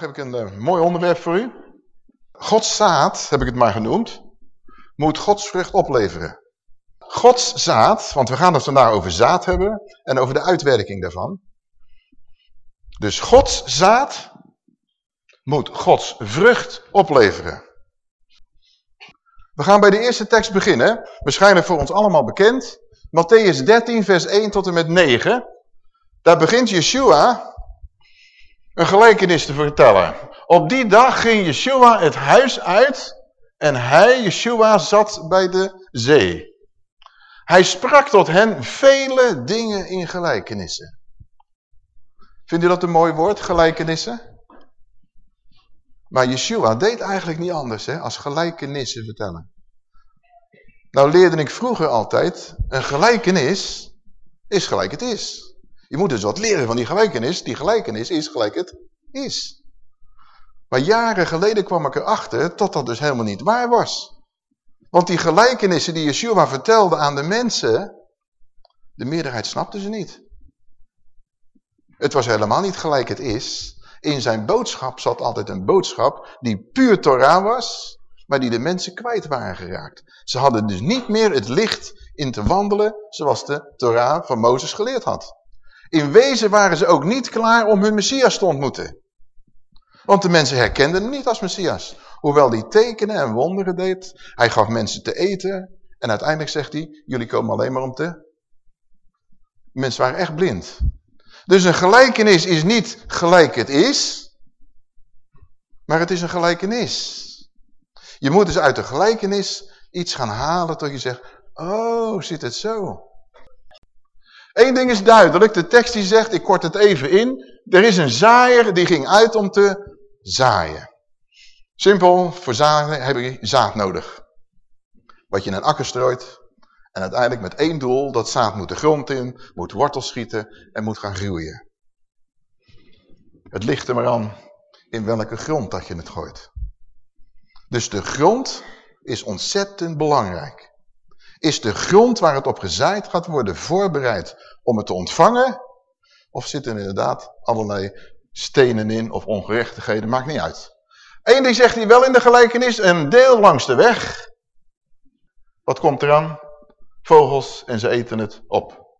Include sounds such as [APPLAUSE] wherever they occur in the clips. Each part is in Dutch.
Heb ik een uh, mooi onderwerp voor u. Gods zaad, heb ik het maar genoemd, moet Gods vrucht opleveren. Gods zaad, want we gaan het vandaag over zaad hebben en over de uitwerking daarvan. Dus Gods zaad moet Gods vrucht opleveren. We gaan bij de eerste tekst beginnen. Waarschijnlijk voor ons allemaal bekend. Matthäus 13 vers 1 tot en met 9. Daar begint Yeshua een gelijkenis te vertellen. Op die dag ging Yeshua het huis uit en hij, Yeshua, zat bij de zee. Hij sprak tot hen vele dingen in gelijkenissen. Vindt u dat een mooi woord, gelijkenissen? Maar Yeshua deed eigenlijk niet anders hè, als gelijkenissen vertellen. Nou leerde ik vroeger altijd, een gelijkenis is gelijk het is. Je moet dus wat leren van die gelijkenis. Die gelijkenis is gelijk het is. Maar jaren geleden kwam ik erachter dat dat dus helemaal niet waar was. Want die gelijkenissen die Yeshua vertelde aan de mensen, de meerderheid snapte ze niet. Het was helemaal niet gelijk het is. In zijn boodschap zat altijd een boodschap die puur Torah was, maar die de mensen kwijt waren geraakt. Ze hadden dus niet meer het licht in te wandelen zoals de Torah van Mozes geleerd had. In wezen waren ze ook niet klaar om hun Messias te ontmoeten. Want de mensen herkenden hem niet als Messias. Hoewel hij tekenen en wonderen deed. Hij gaf mensen te eten. En uiteindelijk zegt hij, jullie komen alleen maar om te... Mensen waren echt blind. Dus een gelijkenis is niet gelijk het is. Maar het is een gelijkenis. Je moet dus uit de gelijkenis iets gaan halen tot je zegt, oh, zit het zo? Eén ding is duidelijk, de tekst die zegt, ik kort het even in. Er is een zaaier die ging uit om te zaaien. Simpel, voor zaaien heb je zaad nodig. Wat je in een akker strooit. En uiteindelijk met één doel, dat zaad moet de grond in, moet wortels schieten en moet gaan groeien. Het ligt er maar aan in welke grond dat je het gooit. Dus de grond is ontzettend belangrijk. Is de grond waar het op gezaaid gaat worden voorbereid om het te ontvangen? Of zitten er inderdaad allerlei stenen in of ongerechtigheden? Maakt niet uit. Eén ding zegt hij wel in de gelijkenis, een deel langs de weg. Wat komt eraan? Vogels en ze eten het op.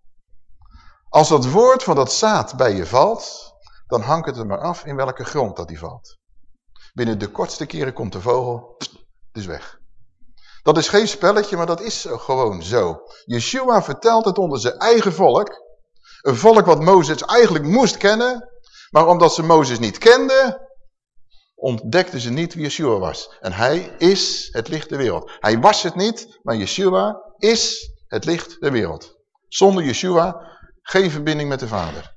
Als dat woord van dat zaad bij je valt, dan hangt het er maar af in welke grond dat die valt. Binnen de kortste keren komt de vogel, dus weg. Dat is geen spelletje, maar dat is gewoon zo. Yeshua vertelt het onder zijn eigen volk. Een volk wat Mozes eigenlijk moest kennen. Maar omdat ze Mozes niet kenden, ontdekten ze niet wie Yeshua was. En hij is het licht der wereld. Hij was het niet, maar Yeshua is het licht der wereld. Zonder Yeshua geen verbinding met de Vader.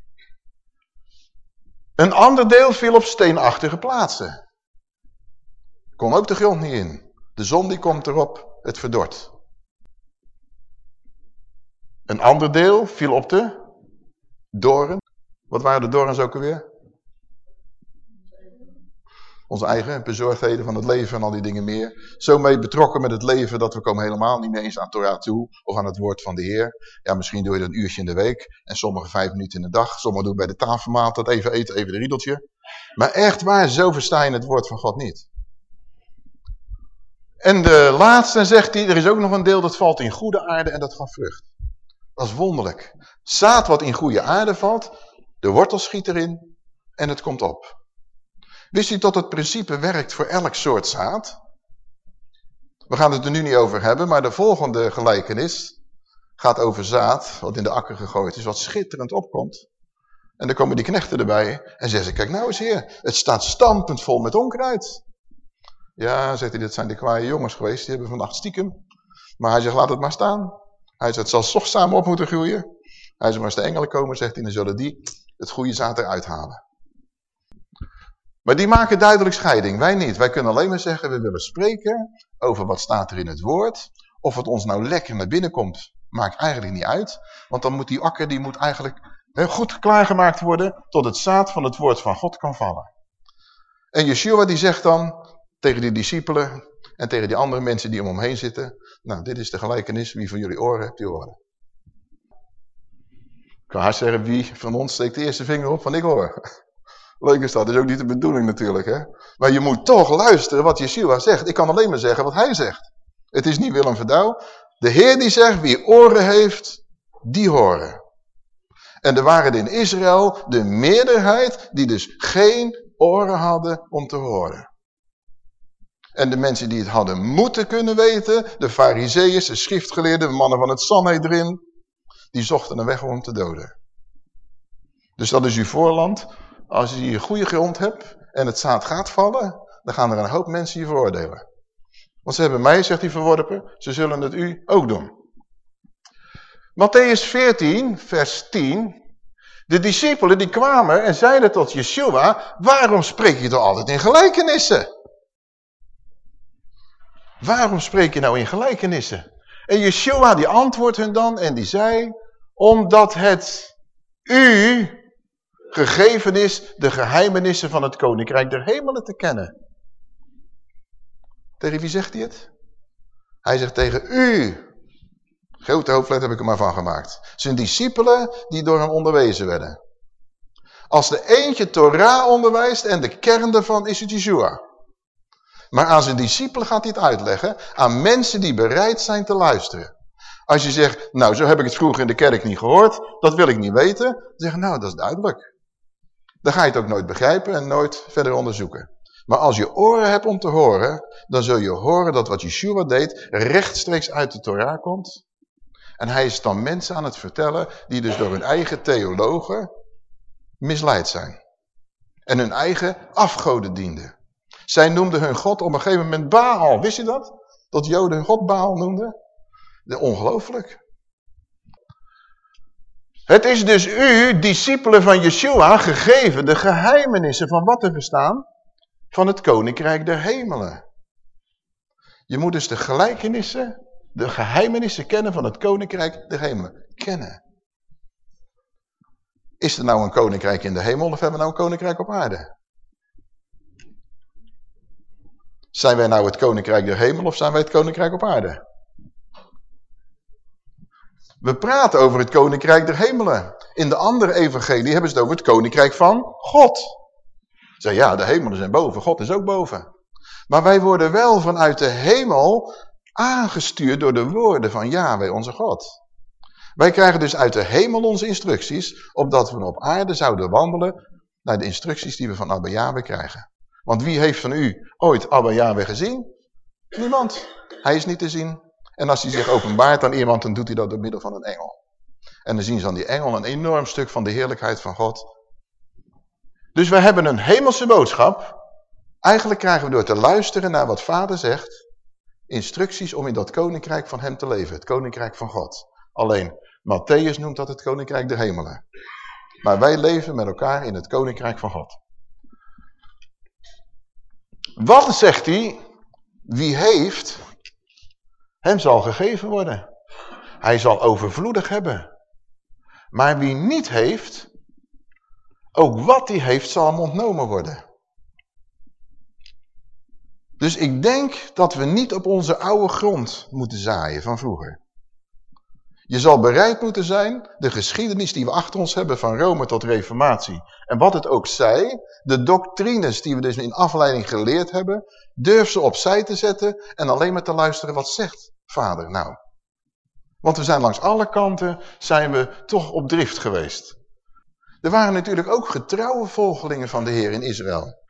Een ander deel viel op steenachtige plaatsen. Kon ook de grond niet in. De zon die komt erop, het verdort. Een ander deel viel op de doren. Wat waren de dorens ook alweer? Onze eigen bezorgdheden van het leven en al die dingen meer. Zo mee betrokken met het leven dat we komen helemaal niet meer eens aan Torah toe. Of aan het woord van de Heer. Ja, misschien doe je dat een uurtje in de week. En sommige vijf minuten in de dag. Sommigen doen bij de tafelmaat dat even eten, even de riedeltje. Maar echt waar, zo versta je het woord van God niet. En de laatste zegt hij, er is ook nog een deel dat valt in goede aarde en dat gaf vrucht. Dat is wonderlijk. Zaad wat in goede aarde valt, de wortel schiet erin en het komt op. Wist u dat het principe werkt voor elk soort zaad? We gaan het er nu niet over hebben, maar de volgende gelijkenis gaat over zaad, wat in de akker gegooid is, wat schitterend opkomt. En dan komen die knechten erbij en zeggen ze, kijk nou eens heer, het staat stampend vol met onkruid. Ja, zegt hij, dit zijn de kwaaie jongens geweest, die hebben vannacht stiekem. Maar hij zegt, laat het maar staan. Hij zegt, het zal toch samen op moeten groeien. Hij zegt, maar als de engelen komen, zegt hij, dan zullen die het goede zaad eruit halen. Maar die maken duidelijk scheiding, wij niet. Wij kunnen alleen maar zeggen, we willen spreken over wat staat er in het woord. Of het ons nou lekker naar binnen komt, maakt eigenlijk niet uit. Want dan moet die akker, die moet eigenlijk goed klaargemaakt worden, tot het zaad van het woord van God kan vallen. En Yeshua die zegt dan, tegen die discipelen en tegen die andere mensen die om hem heen zitten. Nou, dit is de gelijkenis. Wie van jullie oren hebt, die oren. Ik kan haast zeggen, wie van ons steekt de eerste vinger op van ik hoor. [LAUGHS] Leuk is dat, dat is ook niet de bedoeling natuurlijk. Hè? Maar je moet toch luisteren wat Yeshua zegt. Ik kan alleen maar zeggen wat hij zegt. Het is niet Willem Verdouw. De Heer die zegt, wie oren heeft, die horen. En er waren in Israël de meerderheid die dus geen oren hadden om te horen. En de mensen die het hadden moeten kunnen weten, de fariseeërs, de schriftgeleerden, de mannen van het Sanhedrin, die zochten een weg om te doden. Dus dat is uw voorland. Als je een goede grond hebt en het zaad gaat vallen, dan gaan er een hoop mensen je veroordelen. Want ze hebben mij, zegt hij verworpen, ze zullen het u ook doen. Matthäus 14, vers 10. De discipelen die kwamen en zeiden tot Yeshua, waarom spreek je toch altijd in gelijkenissen? Waarom spreek je nou in gelijkenissen? En Yeshua die antwoordt hun dan en die zei, omdat het u gegeven is de geheimenissen van het koninkrijk der hemelen te kennen. Tegen wie zegt hij het? Hij zegt tegen u. Grote hoofdlet heb ik er maar van gemaakt. Zijn discipelen die door hem onderwezen werden. Als de eentje Torah onderwijst en de kern daarvan is het Yeshua. Maar aan zijn discipelen gaat hij het uitleggen aan mensen die bereid zijn te luisteren. Als je zegt, nou zo heb ik het vroeger in de kerk niet gehoord, dat wil ik niet weten. Dan zeg je, nou dat is duidelijk. Dan ga je het ook nooit begrijpen en nooit verder onderzoeken. Maar als je oren hebt om te horen, dan zul je horen dat wat Yeshua deed rechtstreeks uit de Torah komt. En hij is dan mensen aan het vertellen die dus door hun eigen theologen misleid zijn. En hun eigen afgoden dienden. Zij noemden hun God op een gegeven moment Baal. Wist je dat? Dat Joden hun God Baal noemden? Ongelooflijk. Het is dus u, discipelen van Yeshua, gegeven de geheimenissen van wat te verstaan? Van het koninkrijk der hemelen. Je moet dus de gelijkenissen, de geheimenissen kennen van het koninkrijk der hemelen. Kennen. Is er nou een koninkrijk in de hemel of hebben we nou een koninkrijk op aarde? Zijn wij nou het koninkrijk der hemel of zijn wij het koninkrijk op aarde? We praten over het koninkrijk der hemelen. In de andere evangelie hebben ze het over het koninkrijk van God. Zeg ja, de hemelen zijn boven, God is ook boven. Maar wij worden wel vanuit de hemel aangestuurd door de woorden van Yahweh, onze God. Wij krijgen dus uit de hemel onze instructies, opdat we op aarde zouden wandelen naar de instructies die we van Abba Yahweh krijgen. Want wie heeft van u ooit Abba Yahweh gezien? Niemand. Hij is niet te zien. En als hij zich openbaart aan iemand, dan doet hij dat door middel van een engel. En dan zien ze aan die engel een enorm stuk van de heerlijkheid van God. Dus we hebben een hemelse boodschap. Eigenlijk krijgen we door te luisteren naar wat vader zegt, instructies om in dat koninkrijk van hem te leven. Het koninkrijk van God. Alleen, Matthäus noemt dat het koninkrijk der hemelen. Maar wij leven met elkaar in het koninkrijk van God. Wat zegt hij? Wie heeft, hem zal gegeven worden. Hij zal overvloedig hebben. Maar wie niet heeft, ook wat hij heeft zal hem ontnomen worden. Dus ik denk dat we niet op onze oude grond moeten zaaien van vroeger. Je zal bereid moeten zijn, de geschiedenis die we achter ons hebben van Rome tot reformatie. En wat het ook zij, de doctrines die we dus in afleiding geleerd hebben, durf ze opzij te zetten en alleen maar te luisteren wat zegt vader nou. Want we zijn langs alle kanten, zijn we toch op drift geweest. Er waren natuurlijk ook getrouwe volgelingen van de Heer in Israël.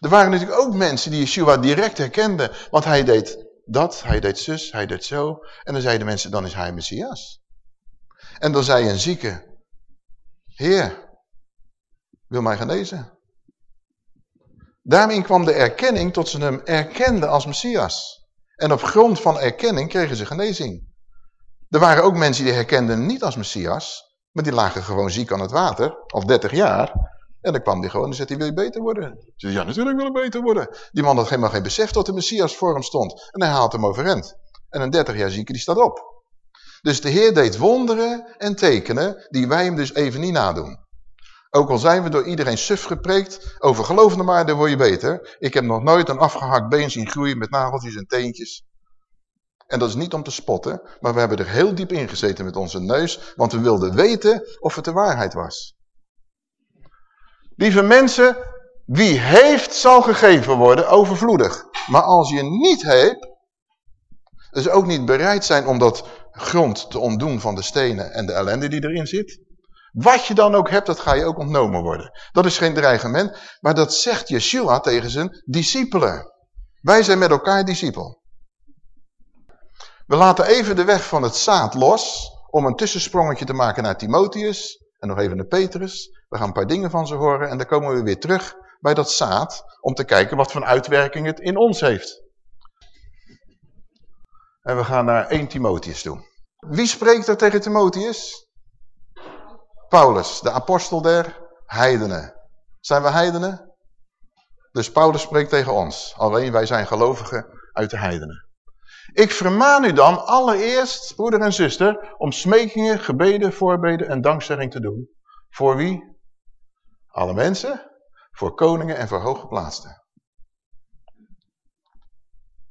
Er waren natuurlijk ook mensen die Yeshua direct herkenden, want hij deed dat, hij deed zus, hij deed zo. En dan zeiden mensen, dan is hij Messias. En dan zei een zieke, Heer, wil mij genezen. Daarin kwam de erkenning tot ze hem erkenden als Messias. En op grond van erkenning kregen ze genezing. Er waren ook mensen die herkenden niet als Messias, maar die lagen gewoon ziek aan het water, al 30 jaar. En dan kwam die gewoon en zei hij, wil je beter worden? Ze ja, natuurlijk wil ik beter worden. Die man had helemaal geen besef dat de Messias voor hem stond. En hij haalt hem overend. En een 30 jaar zieke die staat op. Dus de Heer deed wonderen en tekenen die wij hem dus even niet nadoen. Ook al zijn we door iedereen suf gepreekt, over geloof maar, dan word je beter. Ik heb nog nooit een afgehakt been zien groeien met nageltjes en teentjes. En dat is niet om te spotten, maar we hebben er heel diep in gezeten met onze neus, want we wilden weten of het de waarheid was. Lieve mensen, wie heeft zal gegeven worden, overvloedig. Maar als je niet hebt, dus ook niet bereid zijn om dat grond te ontdoen van de stenen en de ellende die erin zit. Wat je dan ook hebt, dat ga je ook ontnomen worden. Dat is geen dreigement, maar dat zegt Yeshua tegen zijn discipelen. Wij zijn met elkaar discipel. We laten even de weg van het zaad los om een tussensprongetje te maken naar Timotheus en nog even naar Petrus. We gaan een paar dingen van ze horen en dan komen we weer terug bij dat zaad om te kijken wat voor uitwerking het in ons heeft. En we gaan naar 1 Timotheus toe. Wie spreekt er tegen Timotheus? Paulus, de apostel der heidenen. Zijn we heidenen? Dus Paulus spreekt tegen ons. Alleen wij zijn gelovigen uit de heidenen. Ik vermaan u dan allereerst, broeder en zuster, om smekingen, gebeden, voorbeden en dankzegging te doen. Voor wie? Alle mensen, voor koningen en voor hooggeplaatsten.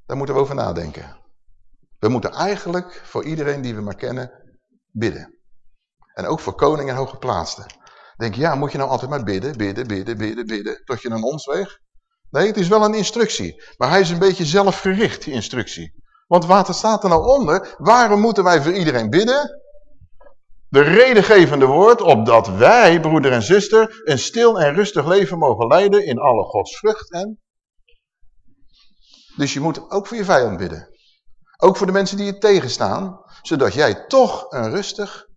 Daar moeten we over nadenken. We moeten eigenlijk voor iedereen die we maar kennen bidden. En ook voor koningen en hooggeplaatsten. Denk je, ja, moet je nou altijd maar bidden, bidden, bidden, bidden, bidden, tot je een ons weegt? Nee, het is wel een instructie. Maar hij is een beetje zelfgericht, die instructie. Want wat staat er nou onder? Waarom moeten wij voor iedereen bidden? De redengevende woord, opdat wij, broeder en zuster, een stil en rustig leven mogen leiden in alle godsvrucht en... Dus je moet ook voor je vijand bidden. Ook voor de mensen die je tegenstaan, zodat jij toch een rustig,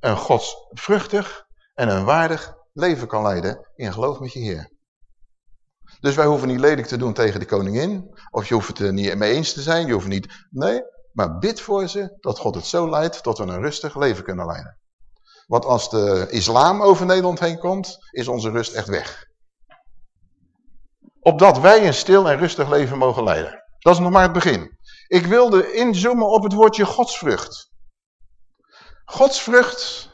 een godsvruchtig en een waardig leven kan leiden in geloof met je Heer. Dus wij hoeven niet lelijk te doen tegen de koningin. Of je hoeft het er niet mee eens te zijn. Je hoeft niet... Nee, maar bid voor ze dat God het zo leidt dat we een rustig leven kunnen leiden. Want als de islam over Nederland heen komt, is onze rust echt weg. Opdat wij een stil en rustig leven mogen leiden. Dat is nog maar het begin. Ik wilde inzoomen op het woordje godsvrucht. Godsvrucht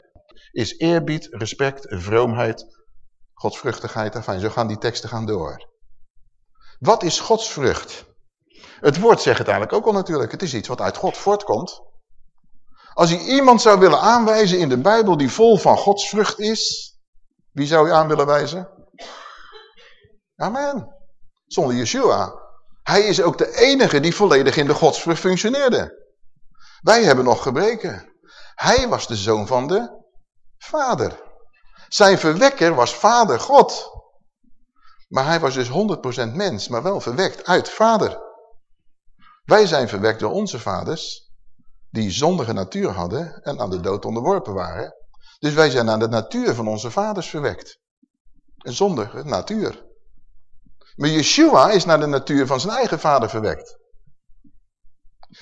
is eerbied, respect, vroomheid, godsvruchtigheid. Enfin, zo gaan die teksten gaan door. Wat is godsvrucht? Het woord zegt het eigenlijk ook al natuurlijk. Het is iets wat uit God voortkomt. Als je iemand zou willen aanwijzen in de Bijbel die vol van godsvrucht is, wie zou je aan willen wijzen? Amen. Zonder Yeshua. Hij is ook de enige die volledig in de godsvrucht functioneerde. Wij hebben nog gebreken. Hij was de zoon van de vader. Zijn verwekker was vader God. Maar hij was dus 100% mens, maar wel verwekt uit vader. Wij zijn verwekt door onze vaders, die zondige natuur hadden en aan de dood onderworpen waren. Dus wij zijn aan de natuur van onze vaders verwekt. Een zondige natuur. Maar Yeshua is naar de natuur van zijn eigen vader verwekt.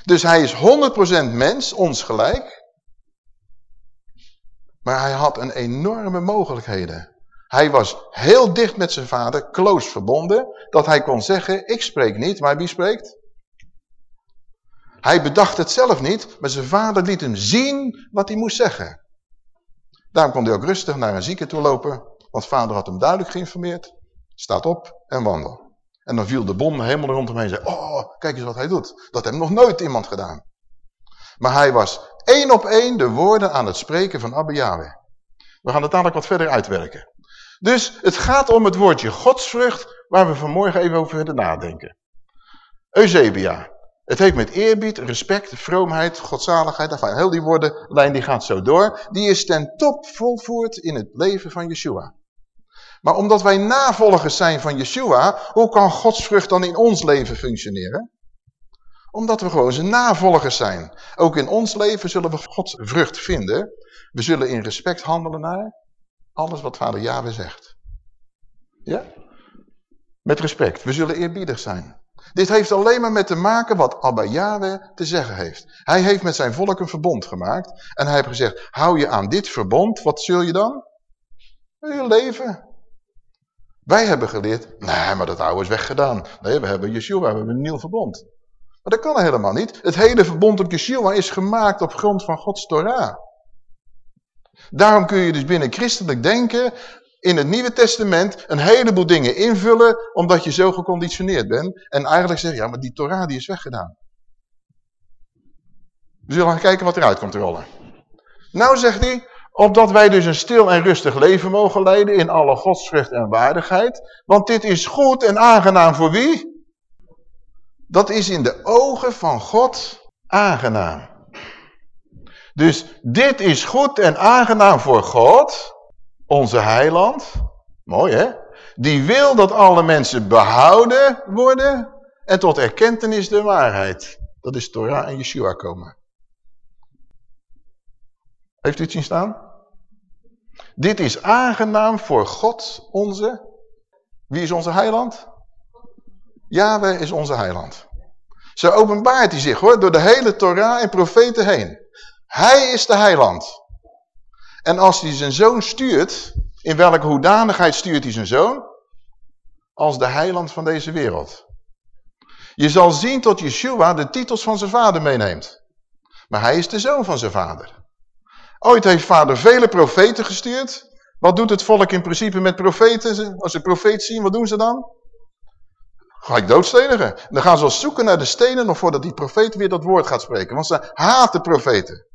Dus hij is 100% mens, ons gelijk. Maar hij had een enorme mogelijkheden. Hij was heel dicht met zijn vader, close verbonden, dat hij kon zeggen, ik spreek niet, maar wie spreekt? Hij bedacht het zelf niet, maar zijn vader liet hem zien wat hij moest zeggen. Daarom kon hij ook rustig naar een zieke toe lopen, want vader had hem duidelijk geïnformeerd. Staat op en wandel. En dan viel de bom helemaal rondom en zei, oh, kijk eens wat hij doet. Dat heeft nog nooit iemand gedaan. Maar hij was één op één de woorden aan het spreken van Abba Yahweh. We gaan het dadelijk wat verder uitwerken. Dus het gaat om het woordje godsvrucht, waar we vanmorgen even over willen nadenken. Eusebia. Het heeft met eerbied, respect, vroomheid, godzaligheid, enfin, heel die woordenlijn die gaat zo door. Die is ten top volvoerd in het leven van Yeshua. Maar omdat wij navolgers zijn van Yeshua, hoe kan godsvrucht dan in ons leven functioneren? Omdat we gewoon zijn navolgers zijn. Ook in ons leven zullen we Gods vrucht vinden. We zullen in respect handelen naar alles wat vader Yahweh zegt. Ja? Met respect. We zullen eerbiedig zijn. Dit heeft alleen maar met te maken wat Abba Yahweh te zeggen heeft. Hij heeft met zijn volk een verbond gemaakt. En hij heeft gezegd, hou je aan dit verbond, wat zul je dan? Je leven. Wij hebben geleerd, nee, maar dat oude is weggedaan. Nee, we hebben Yeshua, we hebben een nieuw verbond. Maar dat kan helemaal niet. Het hele verbond op Yeshua is gemaakt op grond van Gods Torah. Daarom kun je dus binnen christelijk denken in het Nieuwe Testament een heleboel dingen invullen omdat je zo geconditioneerd bent. En eigenlijk zeggen, ja maar die Torah die is weggedaan. We zullen gaan kijken wat eruit komt rollen. Nou zegt hij, Opdat wij dus een stil en rustig leven mogen leiden in alle godsvrucht en waardigheid. Want dit is goed en aangenaam voor wie? Dat is in de ogen van God aangenaam. Dus dit is goed en aangenaam voor God, onze heiland. Mooi hè? Die wil dat alle mensen behouden worden en tot erkentenis de waarheid. Dat is Torah en Yeshua komen. Heeft u het zien staan? Dit is aangenaam voor God onze... Wie is onze heiland? Yahweh is onze heiland. Zo openbaart hij zich hoor, door de hele Torah en profeten heen. Hij is de heiland. En als hij zijn zoon stuurt, in welke hoedanigheid stuurt hij zijn zoon? Als de heiland van deze wereld. Je zal zien tot Yeshua de titels van zijn vader meeneemt. Maar hij is de zoon van zijn vader. Ooit heeft vader vele profeten gestuurd. Wat doet het volk in principe met profeten? Als ze profeet zien, wat doen ze dan? Ga ik doodstenigen. dan gaan ze al zoeken naar de stenen nog voordat die profeet weer dat woord gaat spreken. Want ze haten profeten.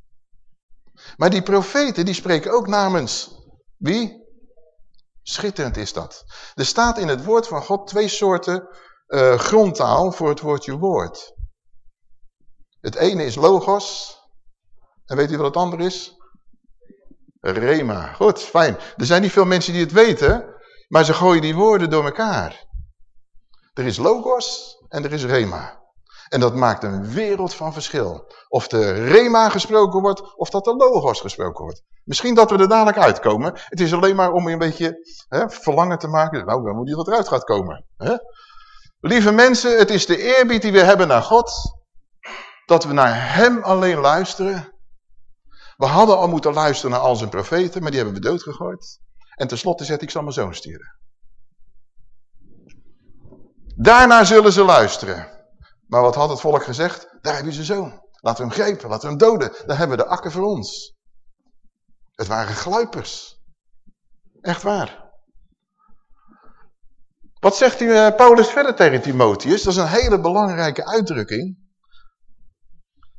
Maar die profeten die spreken ook namens wie? Schitterend is dat. Er staat in het woord van God twee soorten uh, grondtaal voor het woordje woord. Het ene is logos. En weet u wat het andere is? Rema. Goed, fijn. Er zijn niet veel mensen die het weten, maar ze gooien die woorden door elkaar. Er is logos en er is rema. En dat maakt een wereld van verschil. Of de rema gesproken wordt, of dat de logos gesproken wordt. Misschien dat we er dadelijk uitkomen. Het is alleen maar om een beetje hè, verlangen te maken. Nou, dan moet je dat eruit gaat komen. Hè? Lieve mensen, het is de eerbied die we hebben naar God. Dat we naar hem alleen luisteren. We hadden al moeten luisteren naar al zijn profeten, maar die hebben we doodgegooid. En tenslotte zet ik zal mijn zoon. Daarna zullen ze luisteren. Maar wat had het volk gezegd? Daar heb je zijn zoon. Laten we hem grijpen, laten we hem doden. Dan hebben we de akker voor ons. Het waren gluipers. Echt waar. Wat zegt u, eh, Paulus verder tegen Timotheus? Dat is een hele belangrijke uitdrukking.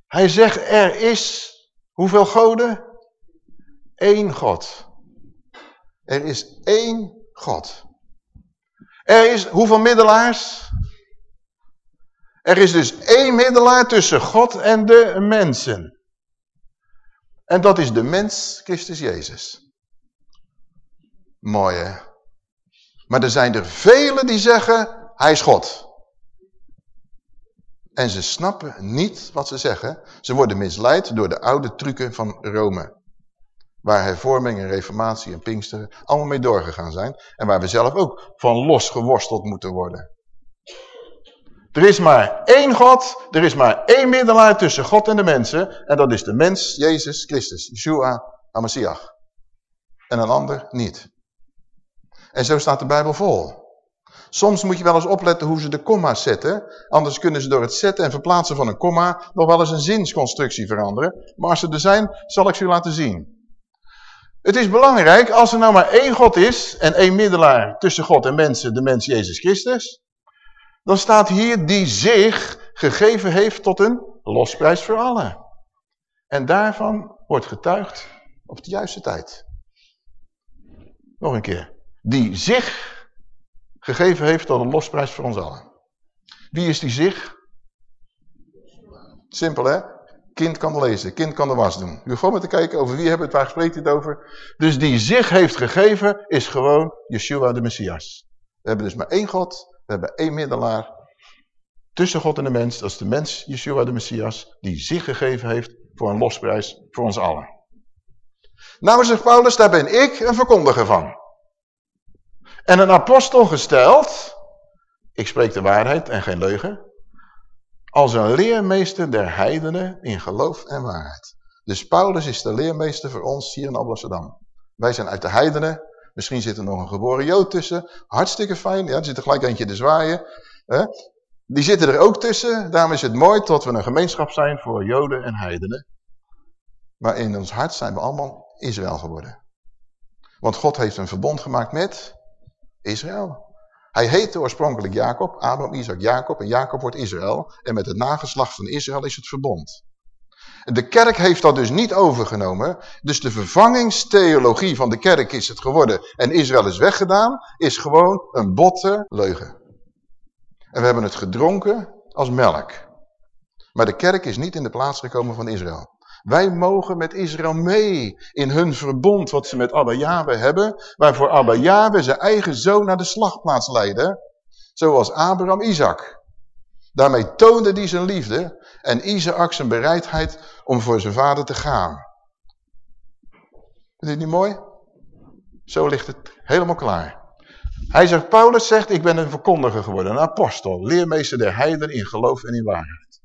Hij zegt, er is Hoeveel goden? Eén God. Er is één God. Er is hoeveel middelaars? Er is dus één middelaar tussen God en de mensen. En dat is de mens, Christus Jezus. Mooi hè? Maar er zijn er velen die zeggen, hij is God. En ze snappen niet wat ze zeggen. Ze worden misleid door de oude trucken van Rome. Waar hervorming en reformatie en pinksteren allemaal mee doorgegaan zijn. En waar we zelf ook van losgeworsteld moeten worden. Er is maar één God, er is maar één middelaar tussen God en de mensen. En dat is de mens, Jezus Christus, Yeshua HaMashiach. En een ander niet. En zo staat de Bijbel vol. Soms moet je wel eens opletten hoe ze de komma's zetten. Anders kunnen ze door het zetten en verplaatsen van een komma nog wel eens een zinsconstructie veranderen. Maar als ze er zijn, zal ik ze u laten zien. Het is belangrijk, als er nou maar één God is en één middelaar tussen God en mensen, de mens Jezus Christus. Dan staat hier die zich gegeven heeft tot een losprijs voor allen. En daarvan wordt getuigd op de juiste tijd. Nog een keer. Die zich gegeven heeft tot een losprijs voor ons allen. Wie is die zich? Simpel hè? Kind kan lezen, kind kan de was doen. U hoeft gewoon maar te kijken over wie hebben het, waar spreekt het over. Dus die zich heeft gegeven is gewoon Yeshua de Messias. We hebben dus maar één God, we hebben één middelaar. Tussen God en de mens, dat is de mens Yeshua de Messias, die zich gegeven heeft voor een losprijs voor ons allen. Nou zegt Paulus, daar ben ik een verkondiger van. En een apostel gesteld, ik spreek de waarheid en geen leugen, als een leermeester der heidenen in geloof en waarheid. Dus Paulus is de leermeester voor ons hier in Amsterdam. Wij zijn uit de heidenen, misschien zit er nog een geboren jood tussen, hartstikke fijn, ja, er zit er gelijk eentje te zwaaien. Hè? Die zitten er ook tussen, daarom is het mooi dat we een gemeenschap zijn voor joden en heidenen. Maar in ons hart zijn we allemaal Israël geworden. Want God heeft een verbond gemaakt met Israël. Hij heette oorspronkelijk Jacob, Abraham, Isaac, Jacob en Jacob wordt Israël. En met het nageslacht van Israël is het verbond. De kerk heeft dat dus niet overgenomen. Dus de vervangingstheologie van de kerk is het geworden en Israël is weggedaan, is gewoon een botte leugen. En we hebben het gedronken als melk. Maar de kerk is niet in de plaats gekomen van Israël. Wij mogen met Israël mee in hun verbond wat ze met Abba Yahweh hebben. Waarvoor Abba Yahweh zijn eigen zoon naar de slagplaats leidde. Zoals Abraham Isaac. Daarmee toonde hij zijn liefde en Isaac zijn bereidheid om voor zijn vader te gaan. Is dit niet mooi? Zo ligt het helemaal klaar. Hij zegt, Paulus zegt, ik ben een verkondiger geworden, een apostel, leermeester der heiden in geloof en in waarheid.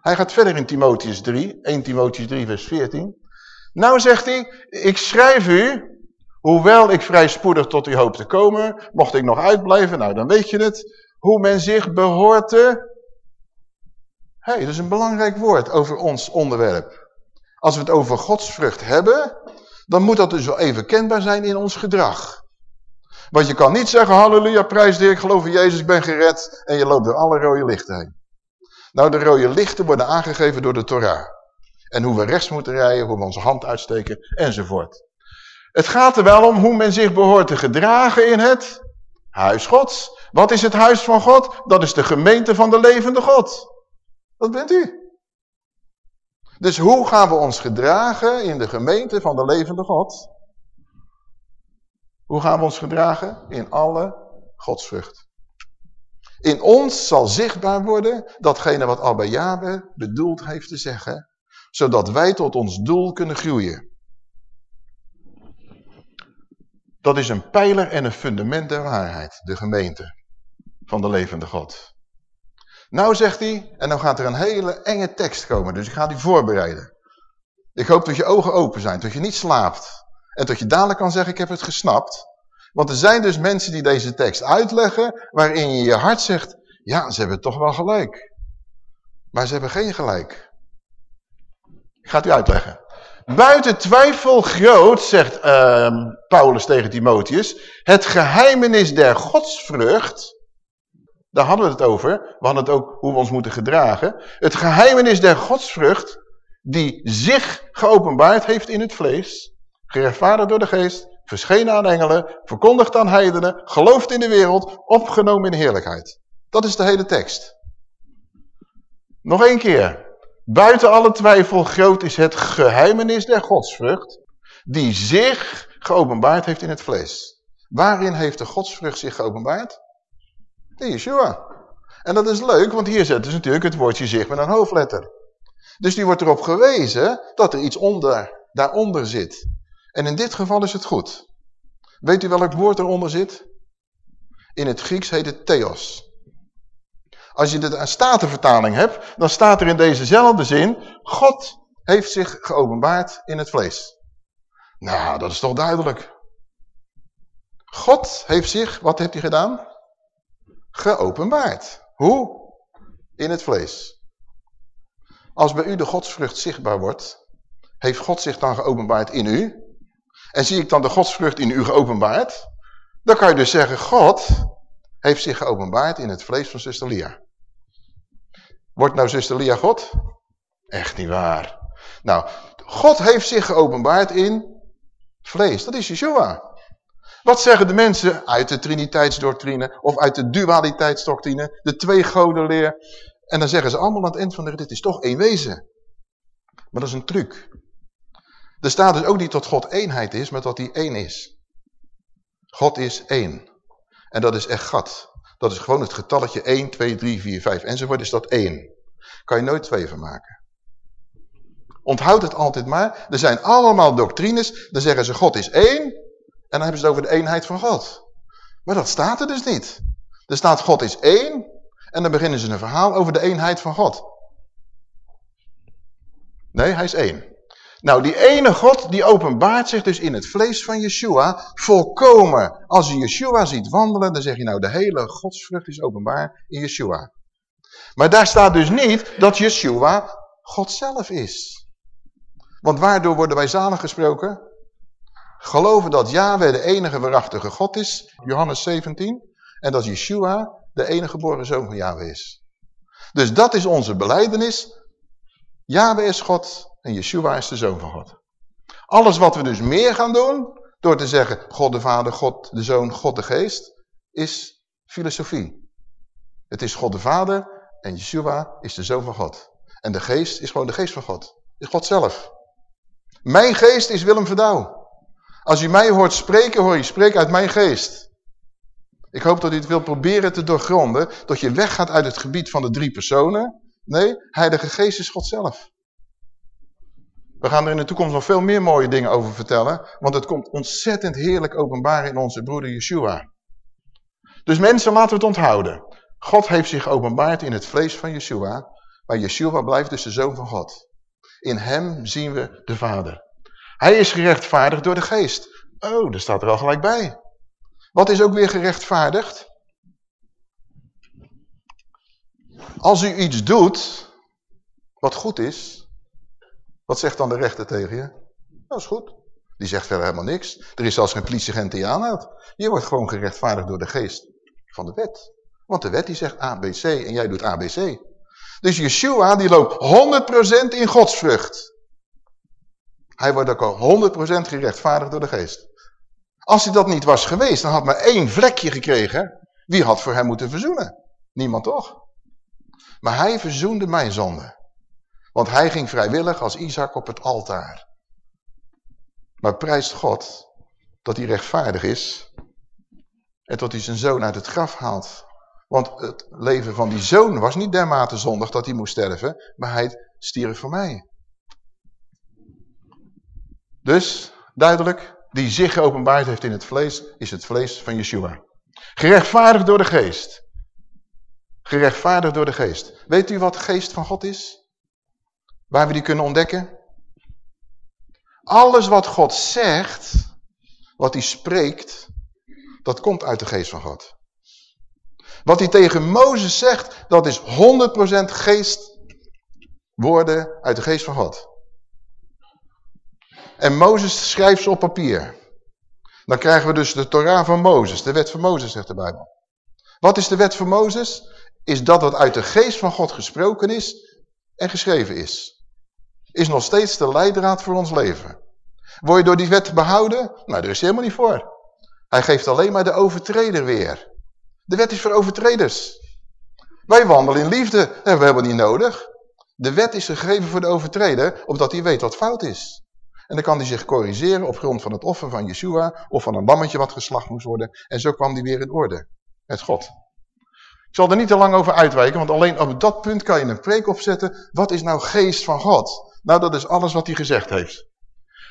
Hij gaat verder in Timotheus 3, 1 Timotheus 3 vers 14. Nou zegt hij, ik schrijf u, hoewel ik vrij spoedig tot u hoop te komen, mocht ik nog uitblijven, nou dan weet je het, hoe men zich behoort te... hey, dat is een belangrijk woord over ons onderwerp. Als we het over godsvrucht hebben, dan moet dat dus wel even kenbaar zijn in ons gedrag. Want je kan niet zeggen, halleluja, prijs de ik geloof in Jezus, ik ben gered. En je loopt door alle rode lichten heen. Nou, de rode lichten worden aangegeven door de Torah. En hoe we rechts moeten rijden, hoe we onze hand uitsteken, enzovoort. Het gaat er wel om hoe men zich behoort te gedragen in het huis gods. Wat is het huis van God? Dat is de gemeente van de levende God. Dat bent u. Dus hoe gaan we ons gedragen in de gemeente van de levende God? Hoe gaan we ons gedragen? In alle godsvrucht. In ons zal zichtbaar worden datgene wat Abba bedoeld heeft te zeggen, zodat wij tot ons doel kunnen groeien. Dat is een pijler en een fundament der waarheid, de gemeente van de levende God. Nou zegt hij, en dan gaat er een hele enge tekst komen, dus ik ga die voorbereiden. Ik hoop dat je ogen open zijn, dat je niet slaapt. En dat je dadelijk kan zeggen, ik heb het gesnapt. Want er zijn dus mensen die deze tekst uitleggen, waarin je je hart zegt, ja, ze hebben toch wel gelijk. Maar ze hebben geen gelijk. Ik ga het u uitleggen. Buiten twijfel groot, zegt uh, Paulus tegen Timotheus, het geheimenis der godsvrucht, daar hadden we het over, we hadden het ook hoe we ons moeten gedragen, het geheimenis der godsvrucht, die zich geopenbaard heeft in het vlees, gerechtvaardigd door de geest, verschenen aan engelen, verkondigd aan heidenen, geloofd in de wereld, opgenomen in heerlijkheid. Dat is de hele tekst. Nog één keer. Buiten alle twijfel groot is het geheimenis der godsvrucht, die zich geopenbaard heeft in het vlees. Waarin heeft de godsvrucht zich geopenbaard? In Yeshua. En dat is leuk, want hier zetten ze natuurlijk het woordje zich met een hoofdletter. Dus die wordt erop gewezen dat er iets onder, daaronder zit. En in dit geval is het goed. Weet u welk woord eronder zit? In het Grieks heet het theos. Als je de Statenvertaling hebt, dan staat er in dezezelfde zin... God heeft zich geopenbaard in het vlees. Nou, dat is toch duidelijk. God heeft zich, wat heeft hij gedaan? Geopenbaard. Hoe? In het vlees. Als bij u de godsvrucht zichtbaar wordt, heeft God zich dan geopenbaard in u? En zie ik dan de godsvrucht in u geopenbaard? Dan kan je dus zeggen, God heeft zich geopenbaard in het vlees van zuster Lia. Wordt nou zuster Lia God? Echt niet waar. Nou, God heeft zich geopenbaard in vlees. Dat is Yeshua. Wat zeggen de mensen uit de triniteitsdoctrine of uit de dualiteitsdoctrine, de twee godenleer? En dan zeggen ze allemaal aan het eind van de rit, dit is toch één wezen. Maar dat is een truc. Er staat dus ook niet dat God eenheid is, maar dat hij één is. God is één. En dat is echt gat. Dat is gewoon het getalletje 1, 2, 3, 4, 5 enzovoort is dat 1. Kan je nooit twee van maken. Onthoud het altijd maar. Er zijn allemaal doctrines. Dan zeggen ze God is één. En dan hebben ze het over de eenheid van God. Maar dat staat er dus niet. Er staat God is één. En dan beginnen ze een verhaal over de eenheid van God. Nee, hij is één. Nou, die ene God die openbaart zich dus in het vlees van Yeshua volkomen. Als je Yeshua ziet wandelen, dan zeg je nou de hele godsvrucht is openbaar in Yeshua. Maar daar staat dus niet dat Yeshua God zelf is. Want waardoor worden wij zalig gesproken? Geloven dat Yahweh de enige waarachtige God is, Johannes 17. En dat Yeshua de enige geboren zoon van Yahweh is. Dus dat is onze beleidenis Yahweh is God en Yeshua is de Zoon van God. Alles wat we dus meer gaan doen, door te zeggen God de Vader, God de Zoon, God de Geest, is filosofie. Het is God de Vader en Yeshua is de Zoon van God. En de Geest is gewoon de Geest van God. Is God zelf. Mijn geest is Willem Verdouw. Als u mij hoort spreken, hoor je spreken uit mijn geest. Ik hoop dat u het wilt proberen te doorgronden, dat je weggaat uit het gebied van de drie personen. Nee, Heilige Geest is God zelf. We gaan er in de toekomst nog veel meer mooie dingen over vertellen, want het komt ontzettend heerlijk openbaar in onze broeder Yeshua. Dus mensen, laten we het onthouden. God heeft zich openbaard in het vlees van Yeshua, maar Yeshua blijft dus de Zoon van God. In hem zien we de Vader. Hij is gerechtvaardigd door de geest. Oh, daar staat er al gelijk bij. Wat is ook weer gerechtvaardigd? Als u iets doet wat goed is, wat zegt dan de rechter tegen je? Dat is goed. Die zegt verder helemaal niks. Er is zelfs geen politieagent die aanhoudt. Je wordt gewoon gerechtvaardigd door de geest van de wet. Want de wet die zegt ABC en jij doet ABC. Dus Yeshua die loopt 100% in godsvrucht. Hij wordt ook al 100% gerechtvaardigd door de geest. Als hij dat niet was geweest, dan had maar één vlekje gekregen. Wie had voor hem moeten verzoenen? Niemand toch? Maar hij verzoende mijn zonde. Want hij ging vrijwillig als Isaac op het altaar. Maar prijst God dat hij rechtvaardig is en dat hij zijn zoon uit het graf haalt. Want het leven van die zoon was niet dermate zondig dat hij moest sterven, maar hij stierf voor mij. Dus, duidelijk, die zich geopenbaard heeft in het vlees, is het vlees van Yeshua. Gerechtvaardigd door de geest. Gerechtvaardigd door de geest. Weet u wat de geest van God is? Waar we die kunnen ontdekken? Alles wat God zegt, wat hij spreekt, dat komt uit de geest van God. Wat hij tegen Mozes zegt, dat is 100% geest woorden uit de geest van God. En Mozes schrijft ze op papier. Dan krijgen we dus de Torah van Mozes, de wet van Mozes, zegt de Bijbel. Wat is de wet van Mozes? Is dat wat uit de geest van God gesproken is en geschreven is. Is nog steeds de leidraad voor ons leven. Word je door die wet behouden? Nou, daar is hij helemaal niet voor. Hij geeft alleen maar de overtreder weer. De wet is voor overtreders. Wij wandelen in liefde, dat hebben we helemaal niet nodig. De wet is gegeven voor de overtreder, opdat hij weet wat fout is. En dan kan hij zich corrigeren op grond van het offer van Yeshua of van een lammetje wat geslacht moest worden. En zo kwam hij weer in orde met God. Ik zal er niet te lang over uitwijken, want alleen op dat punt kan je een preek opzetten. Wat is nou geest van God? Nou, dat is alles wat hij gezegd heeft.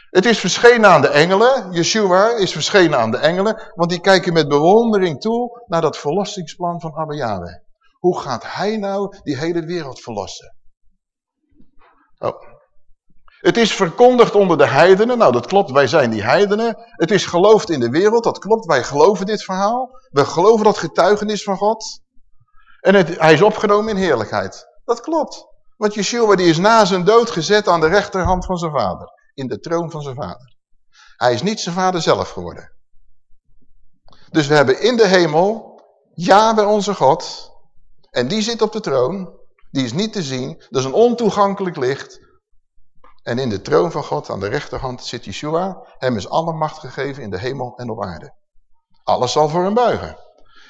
Het is verschenen aan de engelen. Yeshua is verschenen aan de engelen. Want die kijken met bewondering toe naar dat verlossingsplan van Abba Yahweh. Hoe gaat hij nou die hele wereld verlossen? Oh. Het is verkondigd onder de heidenen. Nou, dat klopt, wij zijn die heidenen. Het is geloofd in de wereld, dat klopt. Wij geloven dit verhaal. We geloven dat getuigenis van God. En het, hij is opgenomen in heerlijkheid. Dat klopt. Want Yeshua die is na zijn dood gezet aan de rechterhand van zijn vader in de troon van zijn vader. Hij is niet zijn vader zelf geworden. Dus we hebben in de hemel bij onze God. En die zit op de troon. Die is niet te zien. Dat is een ontoegankelijk licht. En in de troon van God aan de rechterhand zit Yeshua. Hem is alle macht gegeven in de hemel en op aarde. Alles zal voor hem buigen.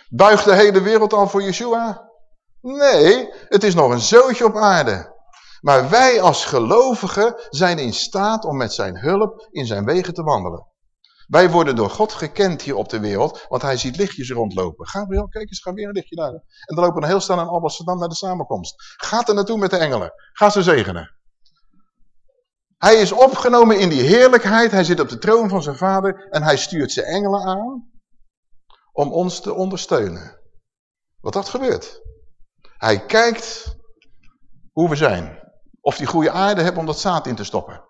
Buigt de hele wereld al voor Yeshua? Nee, het is nog een zootje op aarde. Maar wij als gelovigen zijn in staat om met zijn hulp in zijn wegen te wandelen. Wij worden door God gekend hier op de wereld, want hij ziet lichtjes rondlopen. Gabriel, kijk eens, ga weer een lichtje naar. En dan lopen een heel stel in Amsterdam naar de samenkomst. Gaat er naartoe met de engelen. Ga ze zegenen. Hij is opgenomen in die heerlijkheid. Hij zit op de troon van zijn vader en hij stuurt zijn engelen aan om ons te ondersteunen. Wat dat gebeurt. Hij kijkt hoe we zijn. Of die goede aarde hebben om dat zaad in te stoppen.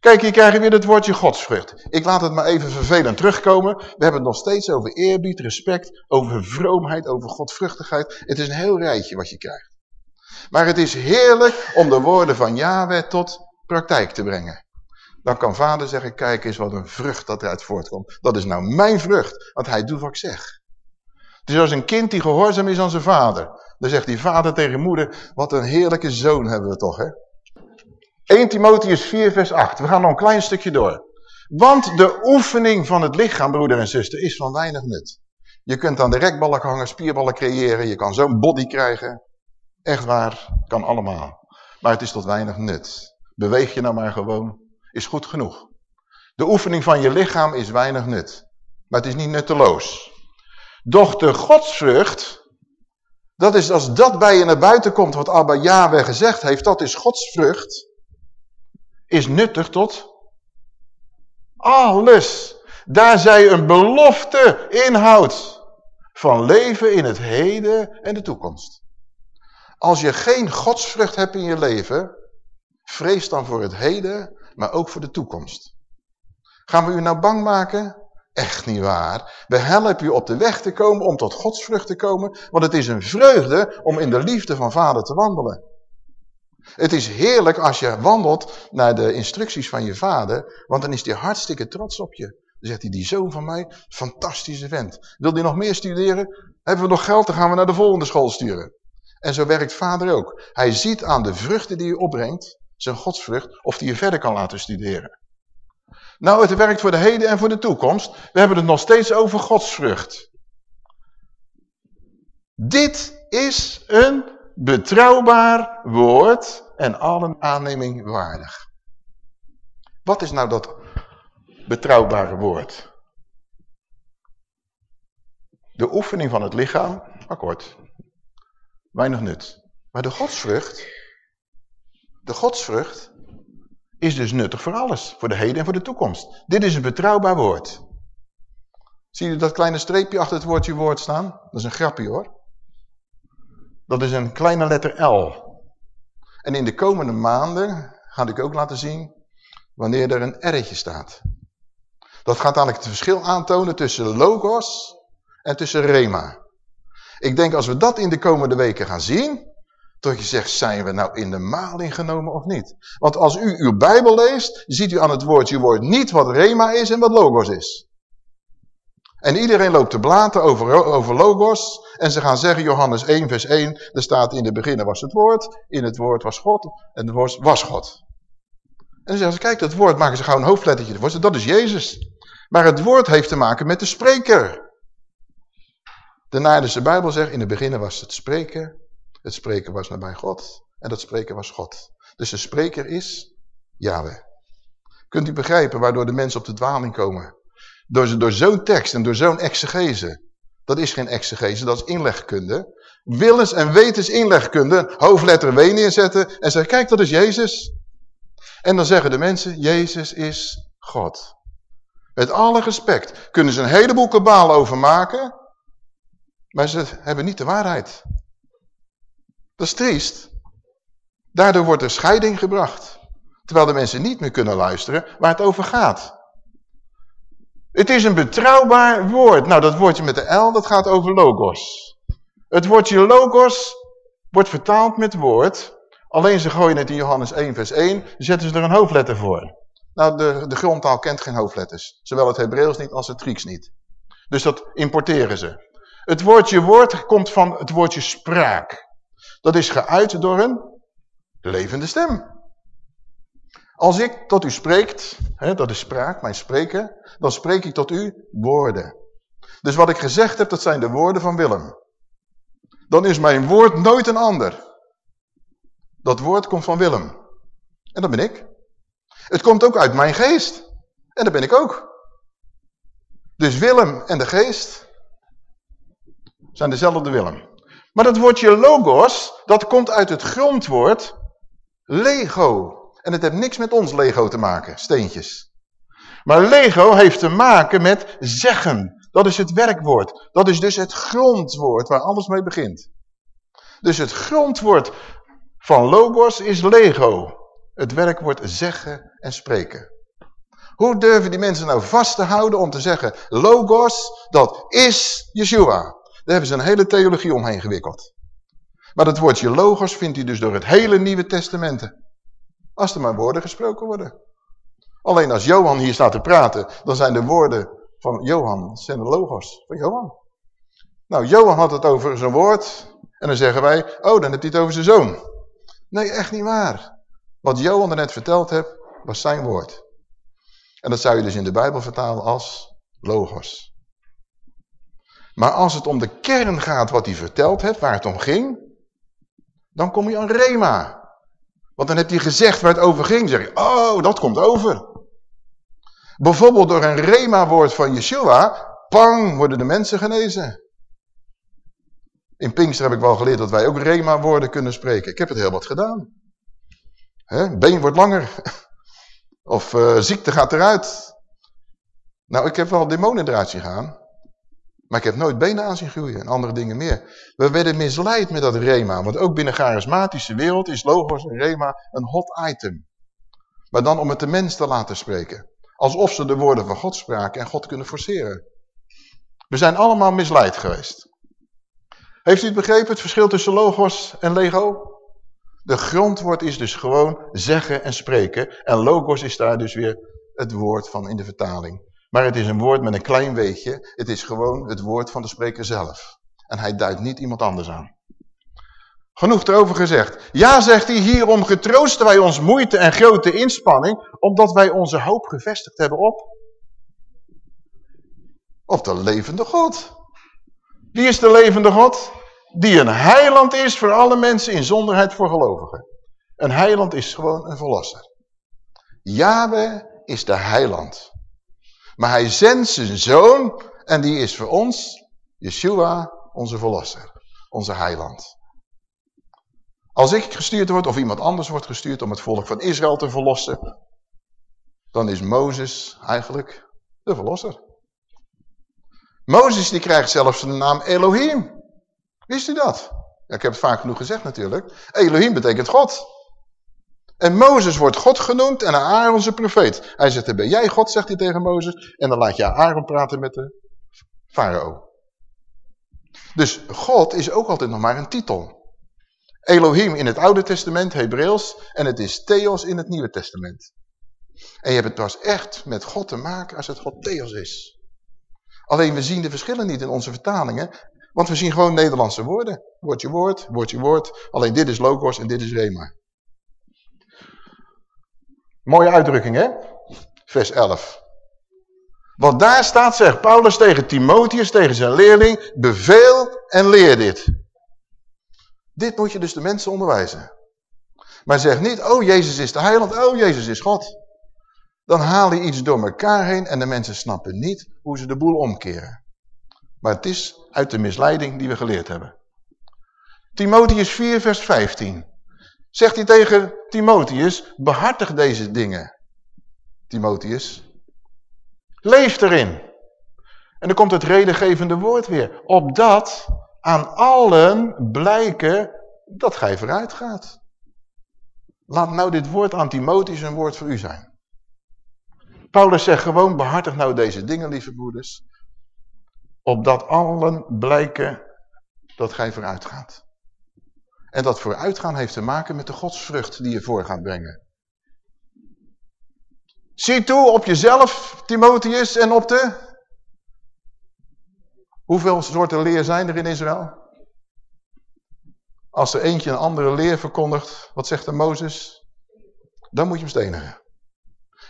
Kijk, hier krijg je weer het woordje godsvrucht. Ik laat het maar even vervelend terugkomen. We hebben het nog steeds over eerbied, respect, over vroomheid, over godvruchtigheid. Het is een heel rijtje wat je krijgt. Maar het is heerlijk om de woorden van Yahweh tot praktijk te brengen. Dan kan vader zeggen, kijk eens wat een vrucht dat eruit voortkomt. Dat is nou mijn vrucht, want hij doet wat ik zeg. Het is als een kind die gehoorzaam is aan zijn vader. Dan zegt die vader tegen moeder, wat een heerlijke zoon hebben we toch, hè? 1 Timotheus 4 vers 8. We gaan nog een klein stukje door. Want de oefening van het lichaam, broeder en zuster, is van weinig nut. Je kunt aan de rekballen hangen, spierballen creëren, je kan zo'n body krijgen. Echt waar, kan allemaal. Maar het is tot weinig nut. Beweeg je nou maar gewoon, is goed genoeg. De oefening van je lichaam is weinig nut. Maar het is niet nutteloos. Doch de godsvrucht, dat is als dat bij je naar buiten komt, wat Abba Yahweh gezegd heeft, dat is godsvrucht, is nuttig tot alles. Daar zij een belofte inhoudt van leven in het heden en de toekomst. Als je geen godsvrucht hebt in je leven, vrees dan voor het heden, maar ook voor de toekomst. Gaan we u nou bang maken? Echt niet waar. We helpen u op de weg te komen om tot godsvrucht te komen, want het is een vreugde om in de liefde van vader te wandelen. Het is heerlijk als je wandelt naar de instructies van je vader, want dan is hij hartstikke trots op je. Dan zegt hij, die zoon van mij, fantastische vent. Wil die nog meer studeren? Hebben we nog geld, dan gaan we naar de volgende school sturen. En zo werkt vader ook. Hij ziet aan de vruchten die je opbrengt, zijn godsvrucht, of die je verder kan laten studeren. Nou, het werkt voor de heden en voor de toekomst. We hebben het nog steeds over godsvrucht. Dit is een betrouwbaar woord en allen aanneming waardig. Wat is nou dat betrouwbare woord? De oefening van het lichaam, akkoord, weinig nut. Maar de godsvrucht, de godsvrucht is dus nuttig voor alles. Voor de heden en voor de toekomst. Dit is een betrouwbaar woord. Zie je dat kleine streepje achter het woordje woord staan? Dat is een grapje hoor. Dat is een kleine letter L. En in de komende maanden ga ik ook laten zien wanneer er een R'tje staat. Dat gaat eigenlijk het verschil aantonen tussen logos en tussen rema. Ik denk als we dat in de komende weken gaan zien, tot je zegt, zijn we nou in de maling genomen of niet? Want als u uw Bijbel leest, ziet u aan het woordje woord niet wat rema is en wat logos is. En iedereen loopt te blaten over, over logos. En ze gaan zeggen, Johannes 1 vers 1, er staat in de beginnen was het woord, in het woord was God en het woord was God. En dan zeggen ze, kijk dat woord, maken ze gauw een hoofdlettertje dat is Jezus. Maar het woord heeft te maken met de spreker. De Naardense Bijbel zegt, in het beginnen was het spreken, het spreken was nabij God en dat spreken was God. Dus de spreker is Yahweh. Kunt u begrijpen waardoor de mensen op de dwaling komen? Door, door zo'n tekst en door zo'n exegese. Dat is geen exegese, dat is inlegkunde. Willens en wetens inlegkunde, hoofdletter W neerzetten en zeggen, kijk dat is Jezus. En dan zeggen de mensen, Jezus is God. Met alle respect kunnen ze een heleboel kabaal over maken, maar ze hebben niet de waarheid. Dat is triest. Daardoor wordt er scheiding gebracht. Terwijl de mensen niet meer kunnen luisteren waar het over gaat. Het is een betrouwbaar woord. Nou, dat woordje met de L, dat gaat over logos. Het woordje logos wordt vertaald met woord. Alleen ze gooien het in Johannes 1 vers 1, zetten ze er een hoofdletter voor. Nou, de, de grondtaal kent geen hoofdletters. Zowel het Hebreeuws niet als het Grieks niet. Dus dat importeren ze. Het woordje woord komt van het woordje spraak. Dat is geuit door een levende stem. Als ik tot u spreekt, hè, dat is spraak, mijn spreken, dan spreek ik tot u woorden. Dus wat ik gezegd heb, dat zijn de woorden van Willem. Dan is mijn woord nooit een ander. Dat woord komt van Willem. En dat ben ik. Het komt ook uit mijn geest. En dat ben ik ook. Dus Willem en de geest zijn dezelfde Willem. Maar dat woordje logos, dat komt uit het grondwoord Lego. En het heeft niks met ons Lego te maken, steentjes. Maar Lego heeft te maken met zeggen. Dat is het werkwoord. Dat is dus het grondwoord waar alles mee begint. Dus het grondwoord van logos is Lego. Het werkwoord zeggen en spreken. Hoe durven die mensen nou vast te houden om te zeggen, logos, dat is Yeshua. Daar hebben ze een hele theologie omheen gewikkeld. Maar dat woordje logos vindt u dus door het hele Nieuwe Testament. Als er maar woorden gesproken worden. Alleen als Johan hier staat te praten, dan zijn de woorden van Johan, zijn de logos van Johan. Nou, Johan had het over zijn woord en dan zeggen wij, oh, dan heeft hij het over zijn zoon. Nee, echt niet waar. Wat Johan net verteld heeft, was zijn woord. En dat zou je dus in de Bijbel vertalen als logos. Maar als het om de kern gaat wat hij verteld heeft, waar het om ging, dan kom je aan Rema. Want dan heeft hij gezegd waar het over ging. zeg je, oh, dat komt over. Bijvoorbeeld door een Rema-woord van Yeshua, pang, worden de mensen genezen. In Pinkster heb ik wel geleerd dat wij ook Rema-woorden kunnen spreken. Ik heb het heel wat gedaan. He, been wordt langer. [LAUGHS] Of uh, ziekte gaat eruit. Nou, ik heb wel demonen eruit gaan. Maar ik heb nooit benen aan zien groeien en andere dingen meer. We werden misleid met dat rema. Want ook binnen charismatische wereld is logos en rema een hot item. Maar dan om het de mens te laten spreken. Alsof ze de woorden van God spraken en God kunnen forceren. We zijn allemaal misleid geweest. Heeft u het begrepen, het verschil tussen logos en lego? De grondwoord is dus gewoon zeggen en spreken. En logos is daar dus weer het woord van in de vertaling. Maar het is een woord met een klein weetje. Het is gewoon het woord van de spreker zelf. En hij duidt niet iemand anders aan. Genoeg erover gezegd. Ja, zegt hij, hierom getroosten wij ons moeite en grote inspanning, omdat wij onze hoop gevestigd hebben op... Op de levende God. Wie is de levende God? Die een heiland is voor alle mensen, in zonderheid voor gelovigen. Een heiland is gewoon een verlosser. Yahweh is de heiland. Maar hij zendt zijn zoon en die is voor ons, Yeshua, onze verlosser, onze heiland. Als ik gestuurd word of iemand anders wordt gestuurd om het volk van Israël te verlossen, dan is Mozes eigenlijk de verlosser. Mozes die krijgt zelfs de naam Elohim. Wist u dat? Ik heb het vaak genoeg gezegd natuurlijk. Elohim betekent God. En Mozes wordt God genoemd en Aaron zijn profeet. Hij zegt, ben jij God, zegt hij tegen Mozes. En dan laat je Aaron praten met de farao. Dus God is ook altijd nog maar een titel. Elohim in het Oude Testament, Hebreeuws. En het is Theos in het Nieuwe Testament. En je hebt het pas echt met God te maken als het God Theos is. Alleen we zien de verschillen niet in onze vertalingen. Want we zien gewoon Nederlandse woorden. Woordje woord, woordje woord. Alleen dit is logos en dit is rema. Mooie uitdrukking, hè? Vers 11. Wat daar staat, zegt Paulus tegen Timotheus, tegen zijn leerling, beveel en leer dit. Dit moet je dus de mensen onderwijzen. Maar zeg niet, oh Jezus is de heiland, oh Jezus is God. Dan haal je iets door elkaar heen en de mensen snappen niet hoe ze de boel omkeren. Maar het is uit de misleiding die we geleerd hebben. Timotheus 4 vers 15. Zegt hij tegen Timotheus, behartig deze dingen. Timotheus, leef erin. En dan komt het redengevende woord weer. Opdat aan allen blijken dat gij vooruit gaat. Laat nou dit woord aan Timotheus een woord voor u zijn. Paulus zegt gewoon, behartig nou deze dingen, lieve broeders. Opdat allen blijken dat gij vooruit gaat. En dat vooruitgaan heeft te maken met de godsvrucht die je voor gaat brengen. Zie toe op jezelf, Timotheus, en op de... Hoeveel soorten leer zijn er in Israël? Als er eentje een andere leer verkondigt, wat zegt de Mozes? Dan moet je hem stenigen.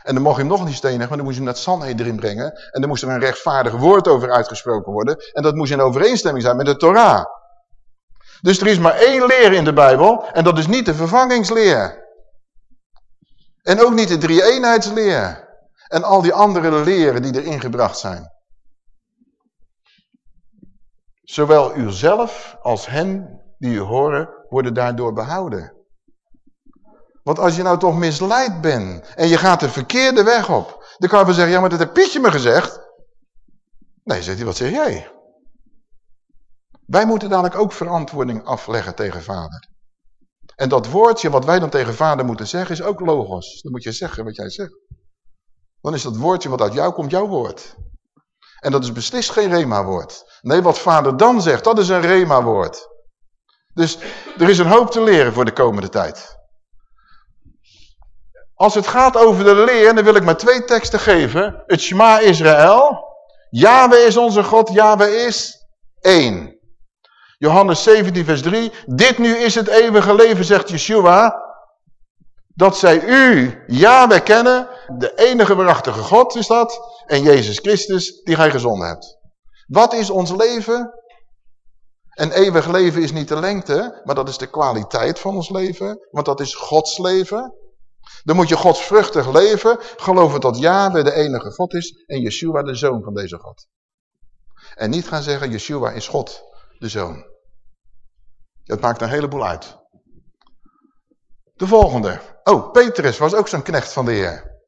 En dan mocht je hem nog niet stenigen, maar dan moest je hem naar Sanhedrin erin brengen. En dan moest er een rechtvaardig woord over uitgesproken worden. En dat moest in overeenstemming zijn met de Torah. Dus er is maar één leer in de Bijbel en dat is niet de vervangingsleer. En ook niet de drie-eenheidsleer. En al die andere leren die erin gebracht zijn. Zowel uzelf als hen die u horen worden daardoor behouden. Want als je nou toch misleid bent en je gaat de verkeerde weg op. Dan kan je zeggen, ja maar dat heb Pietje me gezegd. Nee, zegt hij, wat zeg jij? Wij moeten dadelijk ook verantwoording afleggen tegen vader. En dat woordje wat wij dan tegen vader moeten zeggen is ook logos. Dan moet je zeggen wat jij zegt. Dan is dat woordje wat uit jou komt jouw woord. En dat is beslist geen rema-woord. Nee, wat vader dan zegt, dat is een rema-woord. Dus er is een hoop te leren voor de komende tijd. Als het gaat over de leer, dan wil ik maar twee teksten geven. Het Shema Israël. Yahweh is onze God, Yahweh is één. Johannes 17 vers 3. Dit nu is het eeuwige leven, zegt Yeshua. Dat zij u, Yahweh, kennen, de enige waarachtige God is dat, en Jezus Christus die gij gezonden hebt. Wat is ons leven? Een eeuwig leven is niet de lengte, maar dat is de kwaliteit van ons leven, want dat is Gods leven. Dan moet je godsvruchtig leven, geloven dat Yahweh de enige God is en Yeshua de zoon van deze God. En niet gaan zeggen, Yeshua is God, de zoon. Dat maakt een heleboel uit. De volgende. Oh, Petrus was ook zo'n knecht van de Heer.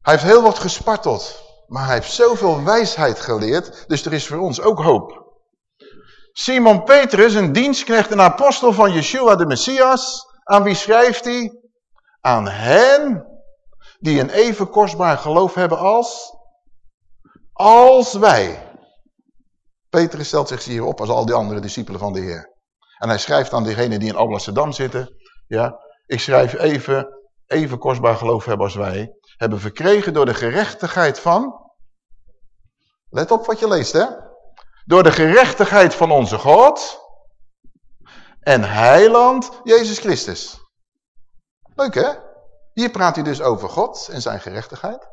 Hij heeft heel wat gesparteld. Maar hij heeft zoveel wijsheid geleerd. Dus er is voor ons ook hoop. Simon Petrus, een dienstknecht en apostel van Yeshua de Messias. Aan wie schrijft hij? Aan hen die een even kostbaar geloof hebben als... Als wij. Petrus stelt zich hier op als al die andere discipelen van de Heer. En hij schrijft aan diegenen die in Alblasserdam zitten. Ja, ik schrijf even, even kostbaar geloof hebben als wij. Hebben verkregen door de gerechtigheid van... Let op wat je leest, hè. Door de gerechtigheid van onze God. En heiland Jezus Christus. Leuk, hè? Hier praat hij dus over God en zijn gerechtigheid.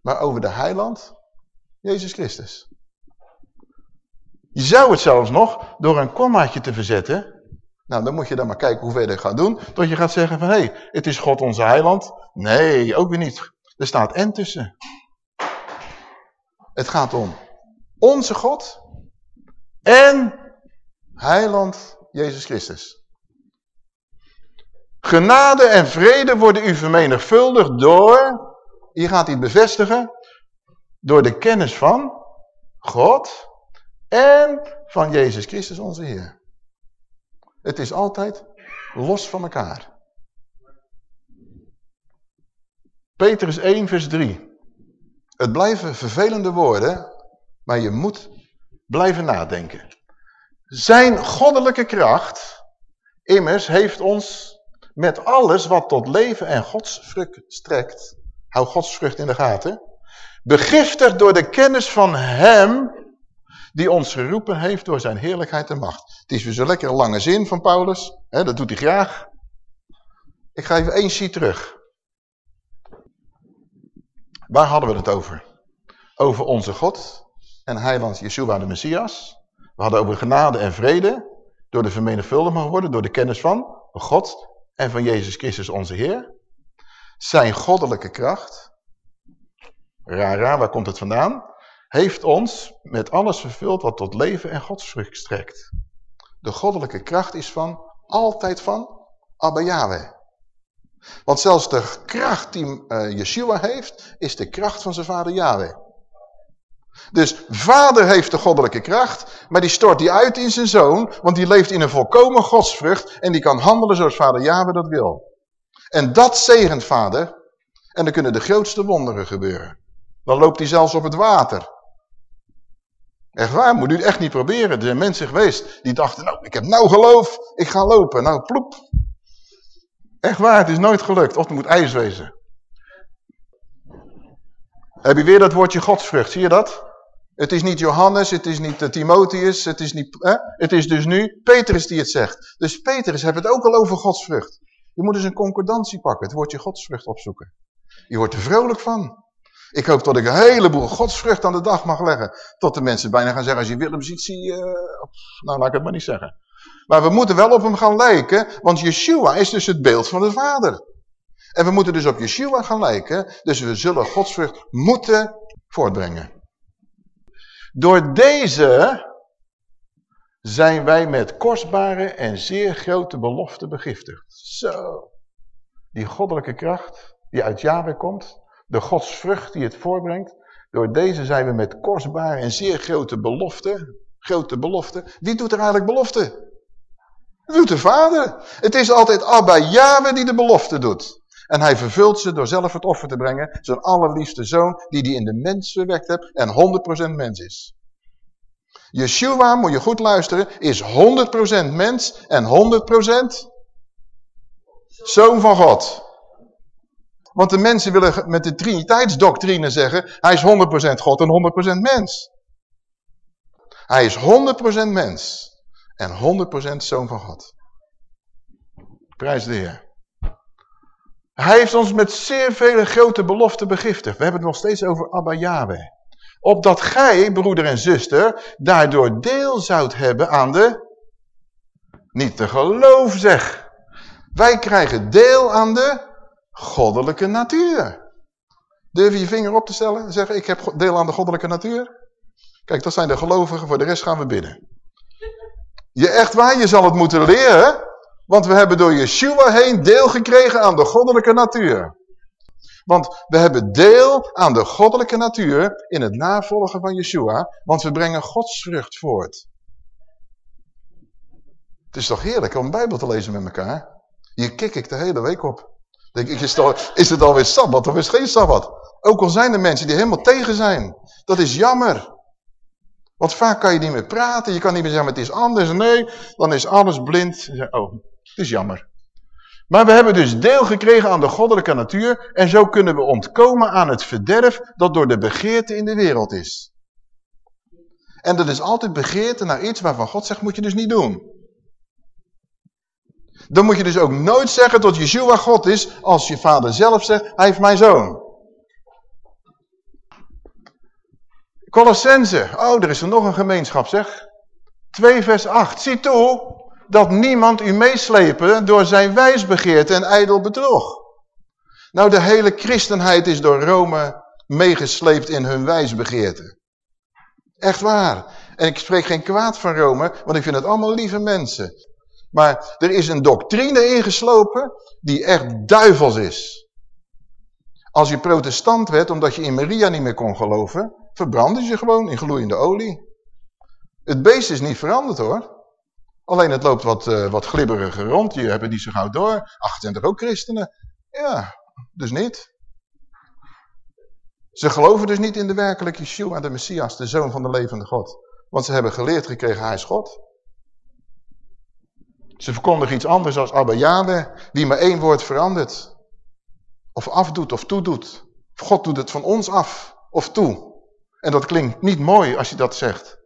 Maar over de heiland Jezus Christus. Je zou het zelfs nog door een kommaatje te verzetten. Nou, dan moet je dan maar kijken hoe ver je gaat doen. Tot je gaat zeggen van, hé, hey, het is God onze heiland. Nee, ook weer niet. Er staat en tussen. Het gaat om onze God en heiland Jezus Christus. Genade en vrede worden u vermenigvuldigd door, hier gaat hij bevestigen, door de kennis van God en van Jezus Christus onze Heer. Het is altijd los van elkaar. Petrus 1 vers 3. Het blijven vervelende woorden, maar je moet blijven nadenken. Zijn goddelijke kracht, immers, heeft ons met alles wat tot leven en godsvrucht strekt, hou godsvrucht in de gaten, begiftigd door de kennis van hem die ons geroepen heeft door zijn heerlijkheid en macht. Het is weer zo'n lekkere lange zin van Paulus, hè, dat doet hij graag. Ik ga even één sheet terug. Waar hadden we het over? Over onze God en heiland Yeshua de Messias. We hadden over genade en vrede door de vermenigvuldiging geworden, door de kennis van God en van Jezus Christus onze Heer. Zijn goddelijke kracht. Rara, waar komt het vandaan? Heeft ons met alles vervuld wat tot leven en godsvrucht strekt. De goddelijke kracht is van, altijd van, Abba Yahweh. Want zelfs de kracht die uh, Yeshua heeft, is de kracht van zijn vader Yahweh. Dus vader heeft de goddelijke kracht, maar die stort die uit in zijn zoon, want die leeft in een volkomen godsvrucht en die kan handelen zoals vader Yahweh dat wil. En dat zegent vader en dan kunnen de grootste wonderen gebeuren. Dan loopt hij zelfs op het water. Echt waar, moet u echt niet proberen. Er zijn mensen geweest die dachten, nou, ik heb nou geloof, ik ga lopen. Nou, ploep. Echt waar, het is nooit gelukt. Of er moet ijs wezen. Heb je weer dat woordje godsvrucht, zie je dat? Het is niet Johannes, het is niet uh, Timotheus, het is, niet, hè? het is dus nu Petrus die het zegt. Dus Petrus heeft het ook al over godsvrucht. Je moet eens een concordantie pakken, het woordje godsvrucht opzoeken. Je wordt er vrolijk van. Ik hoop dat ik een heleboel godsvrucht aan de dag mag leggen. Tot de mensen bijna gaan zeggen, als je Willem ziet, zie je... Uh, nou, laat ik het maar niet zeggen. Maar we moeten wel op hem gaan lijken, want Yeshua is dus het beeld van de Vader. En we moeten dus op Yeshua gaan lijken, dus we zullen godsvrucht moeten voortbrengen. Door deze zijn wij met kostbare en zeer grote beloften begiftigd. Zo, die goddelijke kracht die uit Yahweh komt, de godsvrucht die het voorbrengt. Door deze zijn we met kostbare en zeer grote beloften. Grote beloften. Wie doet er eigenlijk beloften? Dat doet de vader. Het is altijd Abba Yahweh die de belofte doet. En hij vervult ze door zelf het offer te brengen. Zijn allerliefste zoon die hij in de mens verwekt hebt en 100% mens is. Yeshua, moet je goed luisteren, is 100% mens en 100% zoon van God. Want de mensen willen met de triniteitsdoctrine zeggen, hij is 100% God en 100% mens. Hij is 100% mens en 100% zoon van God. Prijs de Heer. Hij heeft ons met zeer vele grote beloften begiftigd. We hebben het nog steeds over Abba Yahweh. Opdat gij, broeder en zuster, daardoor deel zoudt hebben aan de... Niet te geloof zeg. Wij krijgen deel aan de goddelijke natuur. Durf je vinger op te stellen en zeggen, ik heb deel aan de goddelijke natuur? Kijk, dat zijn de gelovigen, voor de rest gaan we bidden. Je echt waar, je zal het moeten leren, want we hebben door Yeshua heen deel gekregen aan de goddelijke natuur. Want we hebben deel aan de goddelijke natuur in het navolgen van Yeshua, want we brengen godsvrucht voort. Het is toch heerlijk om de Bijbel te lezen met elkaar? Hier kik ik de hele week op. Denk ik, is is het alweer Sabbat of is het geen Sabbat? Ook al zijn er mensen die helemaal tegen zijn. Dat is jammer. Want vaak kan je niet meer praten. Je kan niet meer zeggen, het is anders. Nee, dan is alles blind. Oh, het is jammer. Maar we hebben dus deel gekregen aan de goddelijke natuur. En zo kunnen we ontkomen aan het verderf dat door de begeerte in de wereld is. En dat is altijd begeerte naar iets waarvan God zegt, moet je dus niet doen. Dan moet je dus ook nooit zeggen dat Yeshua God is als je vader zelf zegt, hij heeft mijn zoon. Colossense. Oh, er is er nog een gemeenschap, zeg. 2 vers 8. Zie toe dat niemand u meeslepen door zijn wijsbegeerte en ijdel bedrog. Nou, de hele christenheid is door Rome meegesleept in hun wijsbegeerte. Echt waar. En ik spreek geen kwaad van Rome, want ik vind het allemaal lieve mensen. Maar er is een doctrine ingeslopen die echt duivels is. Als je protestant werd omdat je in Maria niet meer kon geloven, verbrandde je gewoon in gloeiende olie. Het beest is niet veranderd hoor. Alleen het loopt wat, uh, wat glibberiger rond. Je hebt het niet zo gauw door. Ach, zijn er ook christenen? Ja, dus niet. Ze geloven dus niet in de werkelijke Yeshua, de Messias, de Zoon van de levende God. Want ze hebben geleerd gekregen, hij is God. Ze verkondigen iets anders als Abba Yahweh, die maar één woord verandert. Of afdoet of toedoet. God doet het van ons af of toe. En dat klinkt niet mooi als je dat zegt.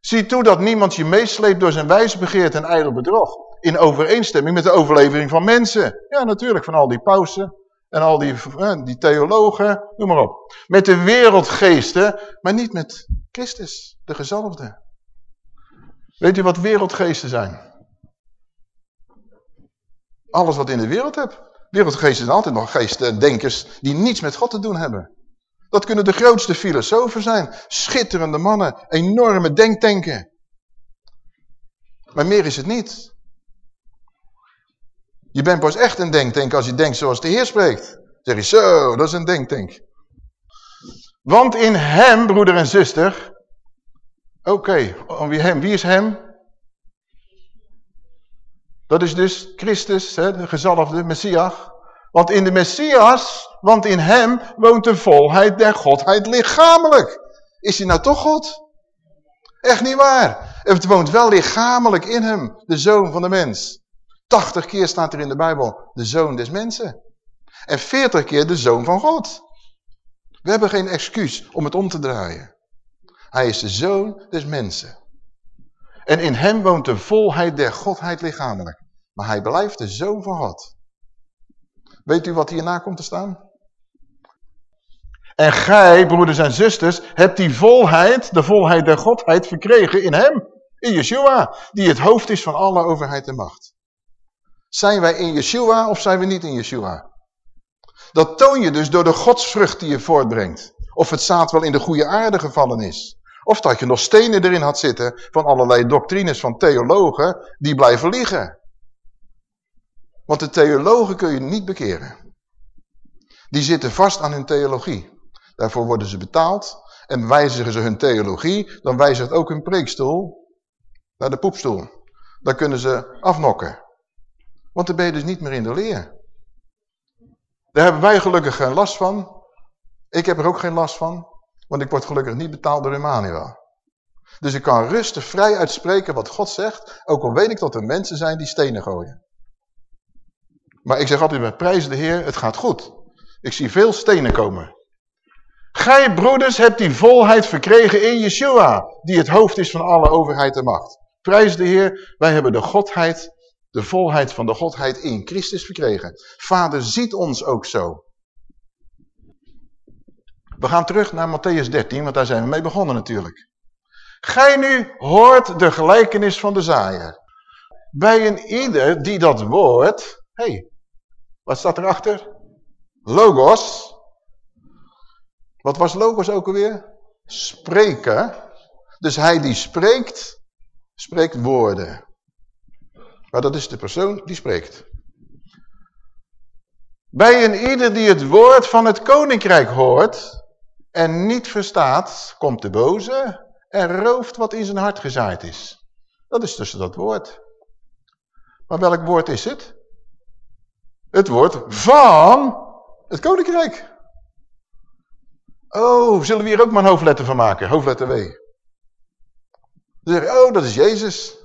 Zie toe dat niemand je meesleept door zijn wijsbegeert en ijdel bedrog. In overeenstemming met de overlevering van mensen. Ja, natuurlijk, van al die pausen en al die, eh, die theologen, noem maar op. Met de wereldgeesten, maar niet met Christus, de gezalfde. Weet u wat wereldgeesten zijn? Alles wat in de wereld hebt. Wereldgeesten zijn altijd nog geesten, denkers, die niets met God te doen hebben. Dat kunnen de grootste filosofen zijn. Schitterende mannen, enorme denktanken. Maar meer is het niet. Je bent pas echt een denktank als je denkt zoals de Heer spreekt. zeg je zo, dat is een denktank. Want in hem, broeder en zuster... Oké, okay, wie hem? Wie is hem? Dat is dus Christus, hè, de gezalfde Messias. Want in de Messias, want in hem woont de volheid der Godheid lichamelijk. Is hij nou toch God? Echt niet waar. Het woont wel lichamelijk in hem, de zoon van de mens. 80 keer staat er in de Bijbel de zoon des mensen. En 40 keer de zoon van God. We hebben geen excuus om het om te draaien. Hij is de zoon des mensen. En in hem woont de volheid der Godheid lichamelijk. Maar hij blijft de zoon van God. Weet u wat hierna komt te staan? En gij, broeders en zusters, hebt die volheid, de volheid der Godheid, verkregen in hem, in Yeshua, die het hoofd is van alle overheid en macht. Zijn wij in Yeshua of zijn we niet in Yeshua? Dat toon je dus door de godsvrucht die je voortbrengt. Of het zaad wel in de goede aarde gevallen is. Of dat je nog stenen erin had zitten van allerlei doctrines van theologen die blijven liegen. Want de theologen kun je niet bekeren. Die zitten vast aan hun theologie. Daarvoor worden ze betaald. En wijzigen ze hun theologie, dan wijzigt ook hun preekstoel naar de poepstoel. Dan kunnen ze afnokken. Want dan ben je dus niet meer in de leer. Daar hebben wij gelukkig geen last van. Ik heb er ook geen last van. Want ik word gelukkig niet betaald door Emmanuel. Dus ik kan rustig vrij uitspreken wat God zegt. Ook al weet ik dat er mensen zijn die stenen gooien. Maar ik zeg altijd bij prijs de Heer, het gaat goed. Ik zie veel stenen komen. Gij broeders hebt die volheid verkregen in Yeshua, die het hoofd is van alle overheid en macht. Prijs de Heer, wij hebben de Godheid, de volheid van de Godheid in Christus verkregen. Vader ziet ons ook zo. We gaan terug naar Matthäus 13, want daar zijn we mee begonnen natuurlijk. Gij nu hoort de gelijkenis van de zaaier. Bij een ieder die dat woord... Hé, hey, wat staat erachter? Logos. Wat was logos ook alweer? Spreken. Dus hij die spreekt, spreekt woorden. Maar dat is de persoon die spreekt. Bij een ieder die het woord van het koninkrijk hoort en niet verstaat, komt de boze en rooft wat in zijn hart gezaaid is. Dat is tussen dat woord. Maar welk woord is het? Het woord van het koninkrijk. Oh, zullen we hier ook maar een hoofdletter van maken? Hoofdletter W. Zeg oh, dat is Jezus.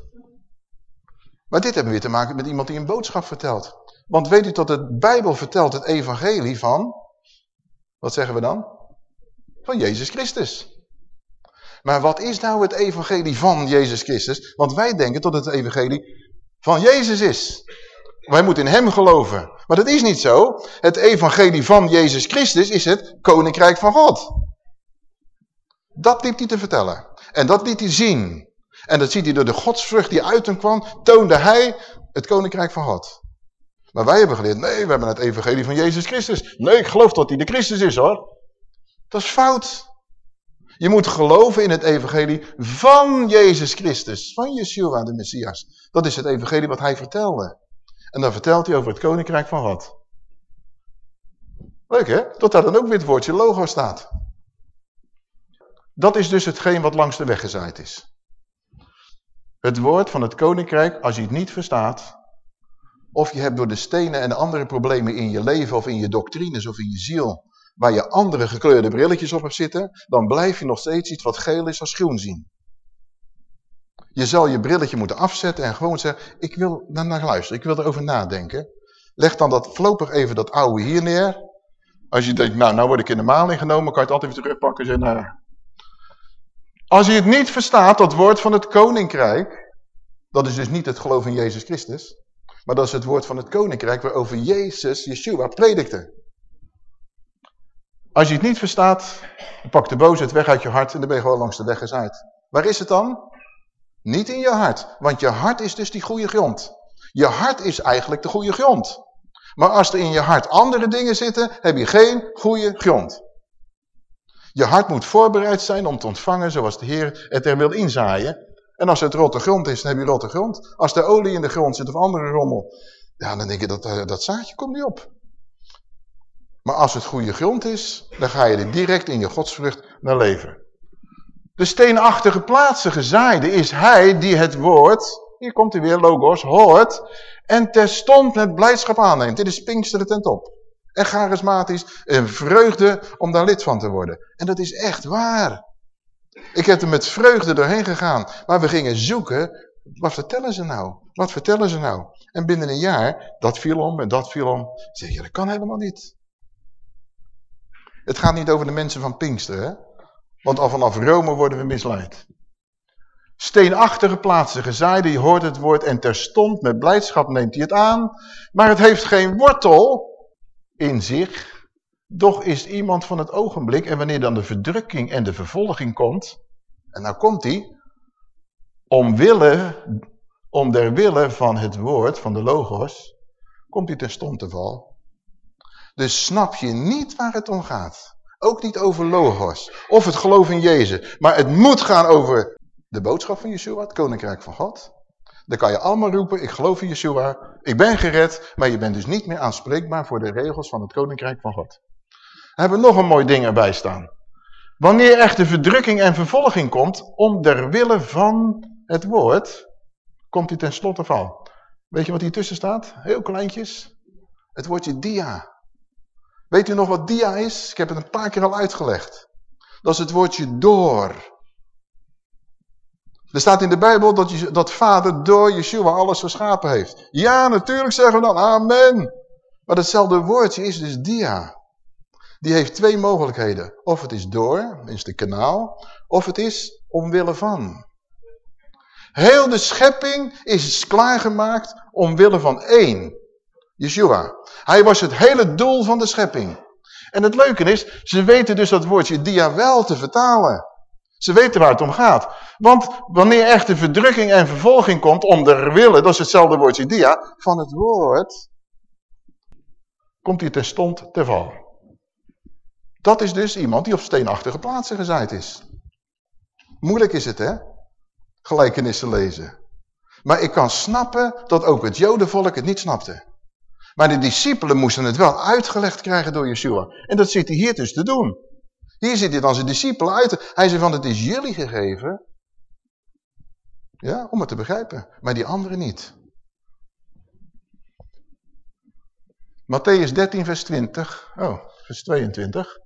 Maar dit hebben we weer te maken met iemand die een boodschap vertelt. Want weet u dat de Bijbel vertelt het evangelie van, wat zeggen we dan? Van Jezus Christus. Maar wat is nou het evangelie van Jezus Christus? Want wij denken dat het evangelie van Jezus is. Wij moeten in hem geloven. Maar dat is niet zo. Het evangelie van Jezus Christus is het koninkrijk van God. Dat liep hij te vertellen. En dat liet hij zien. En dat ziet hij door de godsvrucht die uit hem kwam, toonde hij het koninkrijk van God. Maar wij hebben geleerd, nee, we hebben het evangelie van Jezus Christus. Nee, ik geloof dat hij de Christus is hoor. Dat is fout. Je moet geloven in het evangelie van Jezus Christus, van Yeshua de Messias. Dat is het evangelie wat hij vertelde. En dan vertelt hij over het koninkrijk van God. Leuk hè? Tot daar dan ook weer het woordje logo staat. Dat is dus hetgeen wat langs de weg gezaaid is. Het woord van het koninkrijk, als je het niet verstaat, of je hebt door de stenen en de andere problemen in je leven of in je doctrines of in je ziel, waar je andere gekleurde brilletjes op hebt zitten, dan blijf je nog steeds iets wat geel is als groen zien. Je zal je brilletje moeten afzetten en gewoon zeggen, ik wil naar, naar luisteren, ik wil erover nadenken. Leg dan dat voorlopig even dat oude hier neer. Als je denkt, nou, nou word ik in de maling genomen, kan je het altijd weer terugpakken en nou, als je het niet verstaat, dat woord van het koninkrijk, dat is dus niet het geloof in Jezus Christus, maar dat is het woord van het koninkrijk waarover Jezus, Yeshua, predikte. Als je het niet verstaat, pak de boosheid weg uit je hart en dan ben je gewoon langs de weg gezaaid. Waar is het dan? Niet in je hart, want je hart is dus die goede grond. Je hart is eigenlijk de goede grond. Maar als er in je hart andere dingen zitten, heb je geen goede grond. Je hart moet voorbereid zijn om te ontvangen zoals de Heer het er wil inzaaien. En als het rotte grond is, dan heb je rotte grond. Als er olie in de grond zit of andere rommel, ja, dan denk je dat eh, dat zaadje komt niet op. Maar als het goede grond is, dan ga je er direct in je godsvrucht naar leven. De steenachtige plaatsen gezaaide is hij die het woord, hier komt hij weer, logos, hoort en terstond met blijdschap aanneemt. Dit is Pinksteren ten top. En charismatisch, een vreugde om daar lid van te worden. En dat is echt waar. Ik heb er met vreugde doorheen gegaan. Maar we gingen zoeken, wat vertellen ze nou? Wat vertellen ze nou? En binnen een jaar, dat viel om en dat viel om. Zeg je, dat kan helemaal niet. Het gaat niet over de mensen van Pinkster, hè? Want al vanaf Rome worden we misleid. Steenachtige plaatsen gezaaide, je hoort het woord en terstond met blijdschap neemt hij het aan. Maar het heeft geen wortel in zich. Doch is iemand van het ogenblik en wanneer dan de verdrukking en de vervolging komt. En nou komt hij. Omwille, om der wille van het woord, van de logos, komt hij terstond te val. Dus snap je niet waar het om gaat. Ook niet over logos of het geloof in Jezus. Maar het moet gaan over de boodschap van Yeshua, het koninkrijk van God. Dan kan je allemaal roepen, ik geloof in Yeshua, ik ben gered, maar je bent dus niet meer aanspreekbaar voor de regels van het koninkrijk van God. We hebben nog een mooi ding erbij staan. Wanneer echte verdrukking en vervolging komt, om der wille van het woord, komt hij ten slotte van. Weet je wat hier tussen staat? Heel kleintjes. Het woordje dia. Weet u nog wat dia is? Ik heb het een paar keer al uitgelegd. Dat is het woordje door. Er staat in de Bijbel dat, je, dat vader door Yeshua alles geschapen heeft. Ja, natuurlijk zeggen we dan amen. Maar hetzelfde woordje is dus dia. Die heeft twee mogelijkheden. Of het is door, is de kanaal, of het is omwille van. Heel de schepping is klaargemaakt omwille van één. Yeshua. Hij was het hele doel van de schepping. En het leuke is, ze weten dus dat woordje dia wel te vertalen. Ze weten waar het om gaat. Want wanneer echt de verdrukking en vervolging komt om de willen, dat is hetzelfde woordje dia, van het woord, komt hij terstond te val. Dat is dus iemand die op steenachtige plaatsen gezaaid is. Moeilijk is het, hè? Gelijkenissen lezen. Maar ik kan snappen dat ook het jodenvolk het niet snapte. Maar de discipelen moesten het wel uitgelegd krijgen door Yeshua. En dat zit hij hier dus te doen. Hier zit hij dan zijn discipelen uit. Hij zei van het is jullie gegeven. Ja, om het te begrijpen. Maar die anderen niet. Matthäus 13 vers 20. Oh, vers 22.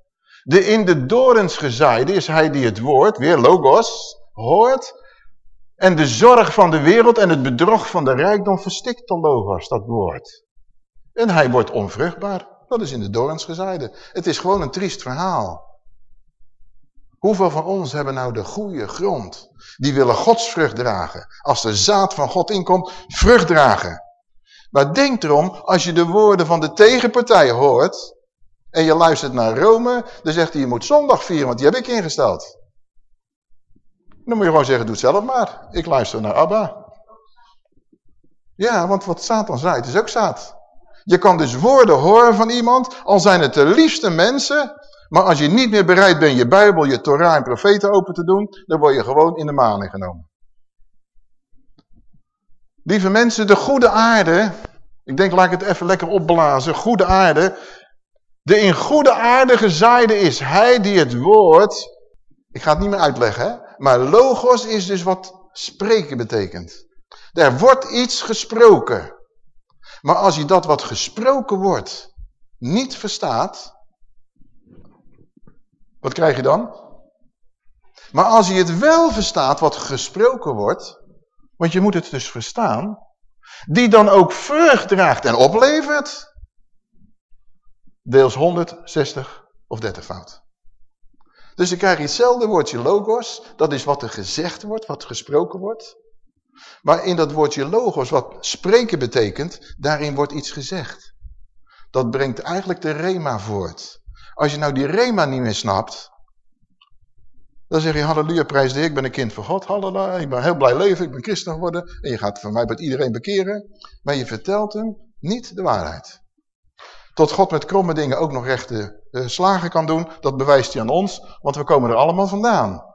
De in de dorens gezaaide is hij die het woord, weer logos, hoort. En de zorg van de wereld en het bedrog van de rijkdom verstikt de logos, dat woord. En hij wordt onvruchtbaar. Dat is in de dorens gezaaide. Het is gewoon een triest verhaal. Hoeveel van ons hebben nou de goede grond? Die willen Gods vrucht dragen. Als de zaad van God inkomt, vrucht dragen. Maar denk erom, als je de woorden van de tegenpartij hoort... en je luistert naar Rome, dan zegt hij je moet zondag vieren, want die heb ik ingesteld. Dan moet je gewoon zeggen, doe het zelf maar. Ik luister naar Abba. Ja, want wat Satan zaait is ook zaad. Je kan dus woorden horen van iemand, al zijn het de liefste mensen, maar als je niet meer bereid bent je Bijbel, je Torah en profeten open te doen, dan word je gewoon in de maan genomen. Lieve mensen, de goede aarde, ik denk laat ik het even lekker opblazen, goede aarde, de in goede aarde gezaaide is hij die het woord, ik ga het niet meer uitleggen, hè? maar logos is dus wat spreken betekent. Er wordt iets gesproken. Maar als je dat wat gesproken wordt niet verstaat, wat krijg je dan? Maar als je het wel verstaat wat gesproken wordt, want je moet het dus verstaan, die dan ook vrucht draagt en oplevert, deels 160 of 30 fout. Dus dan krijg je hetzelfde woordje logos, dat is wat er gezegd wordt, wat gesproken wordt. Maar in dat woordje logos, wat spreken betekent, daarin wordt iets gezegd. Dat brengt eigenlijk de rema voort. Als je nou die rema niet meer snapt, dan zeg je halleluja, prijs de Heer, ik ben een kind van God, halleluja, ik ben heel blij leven, ik ben christen geworden. En je gaat van mij met iedereen bekeren, maar je vertelt hem niet de waarheid. Tot God met kromme dingen ook nog rechte uh, slagen kan doen, dat bewijst hij aan ons, want we komen er allemaal vandaan.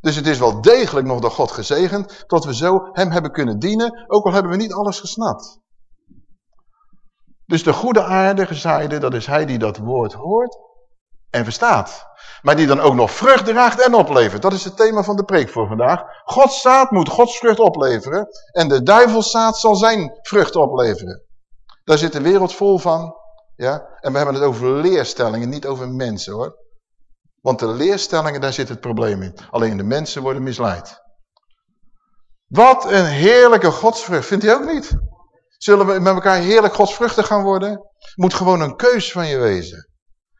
Dus het is wel degelijk nog door God gezegend, dat we zo hem hebben kunnen dienen, ook al hebben we niet alles gesnapt. Dus de goede aarde gezaaide, dat is hij die dat woord hoort en verstaat. Maar die dan ook nog vrucht draagt en oplevert. Dat is het thema van de preek voor vandaag. Gods zaad moet Gods vrucht opleveren. En de duivelszaad zal zijn vrucht opleveren. Daar zit de wereld vol van. Ja? En we hebben het over leerstellingen, niet over mensen hoor. Want de leerstellingen, daar zit het probleem in. Alleen de mensen worden misleid. Wat een heerlijke godsvrucht, vindt u ook niet? Zullen we met elkaar heerlijk godsvruchtig gaan worden? Moet gewoon een keus van je wezen.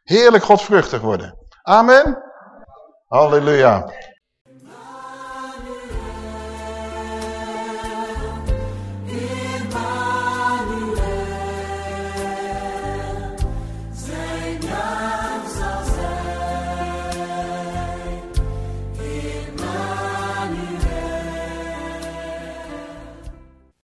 Heerlijk godsvruchtig worden. Amen. Halleluja.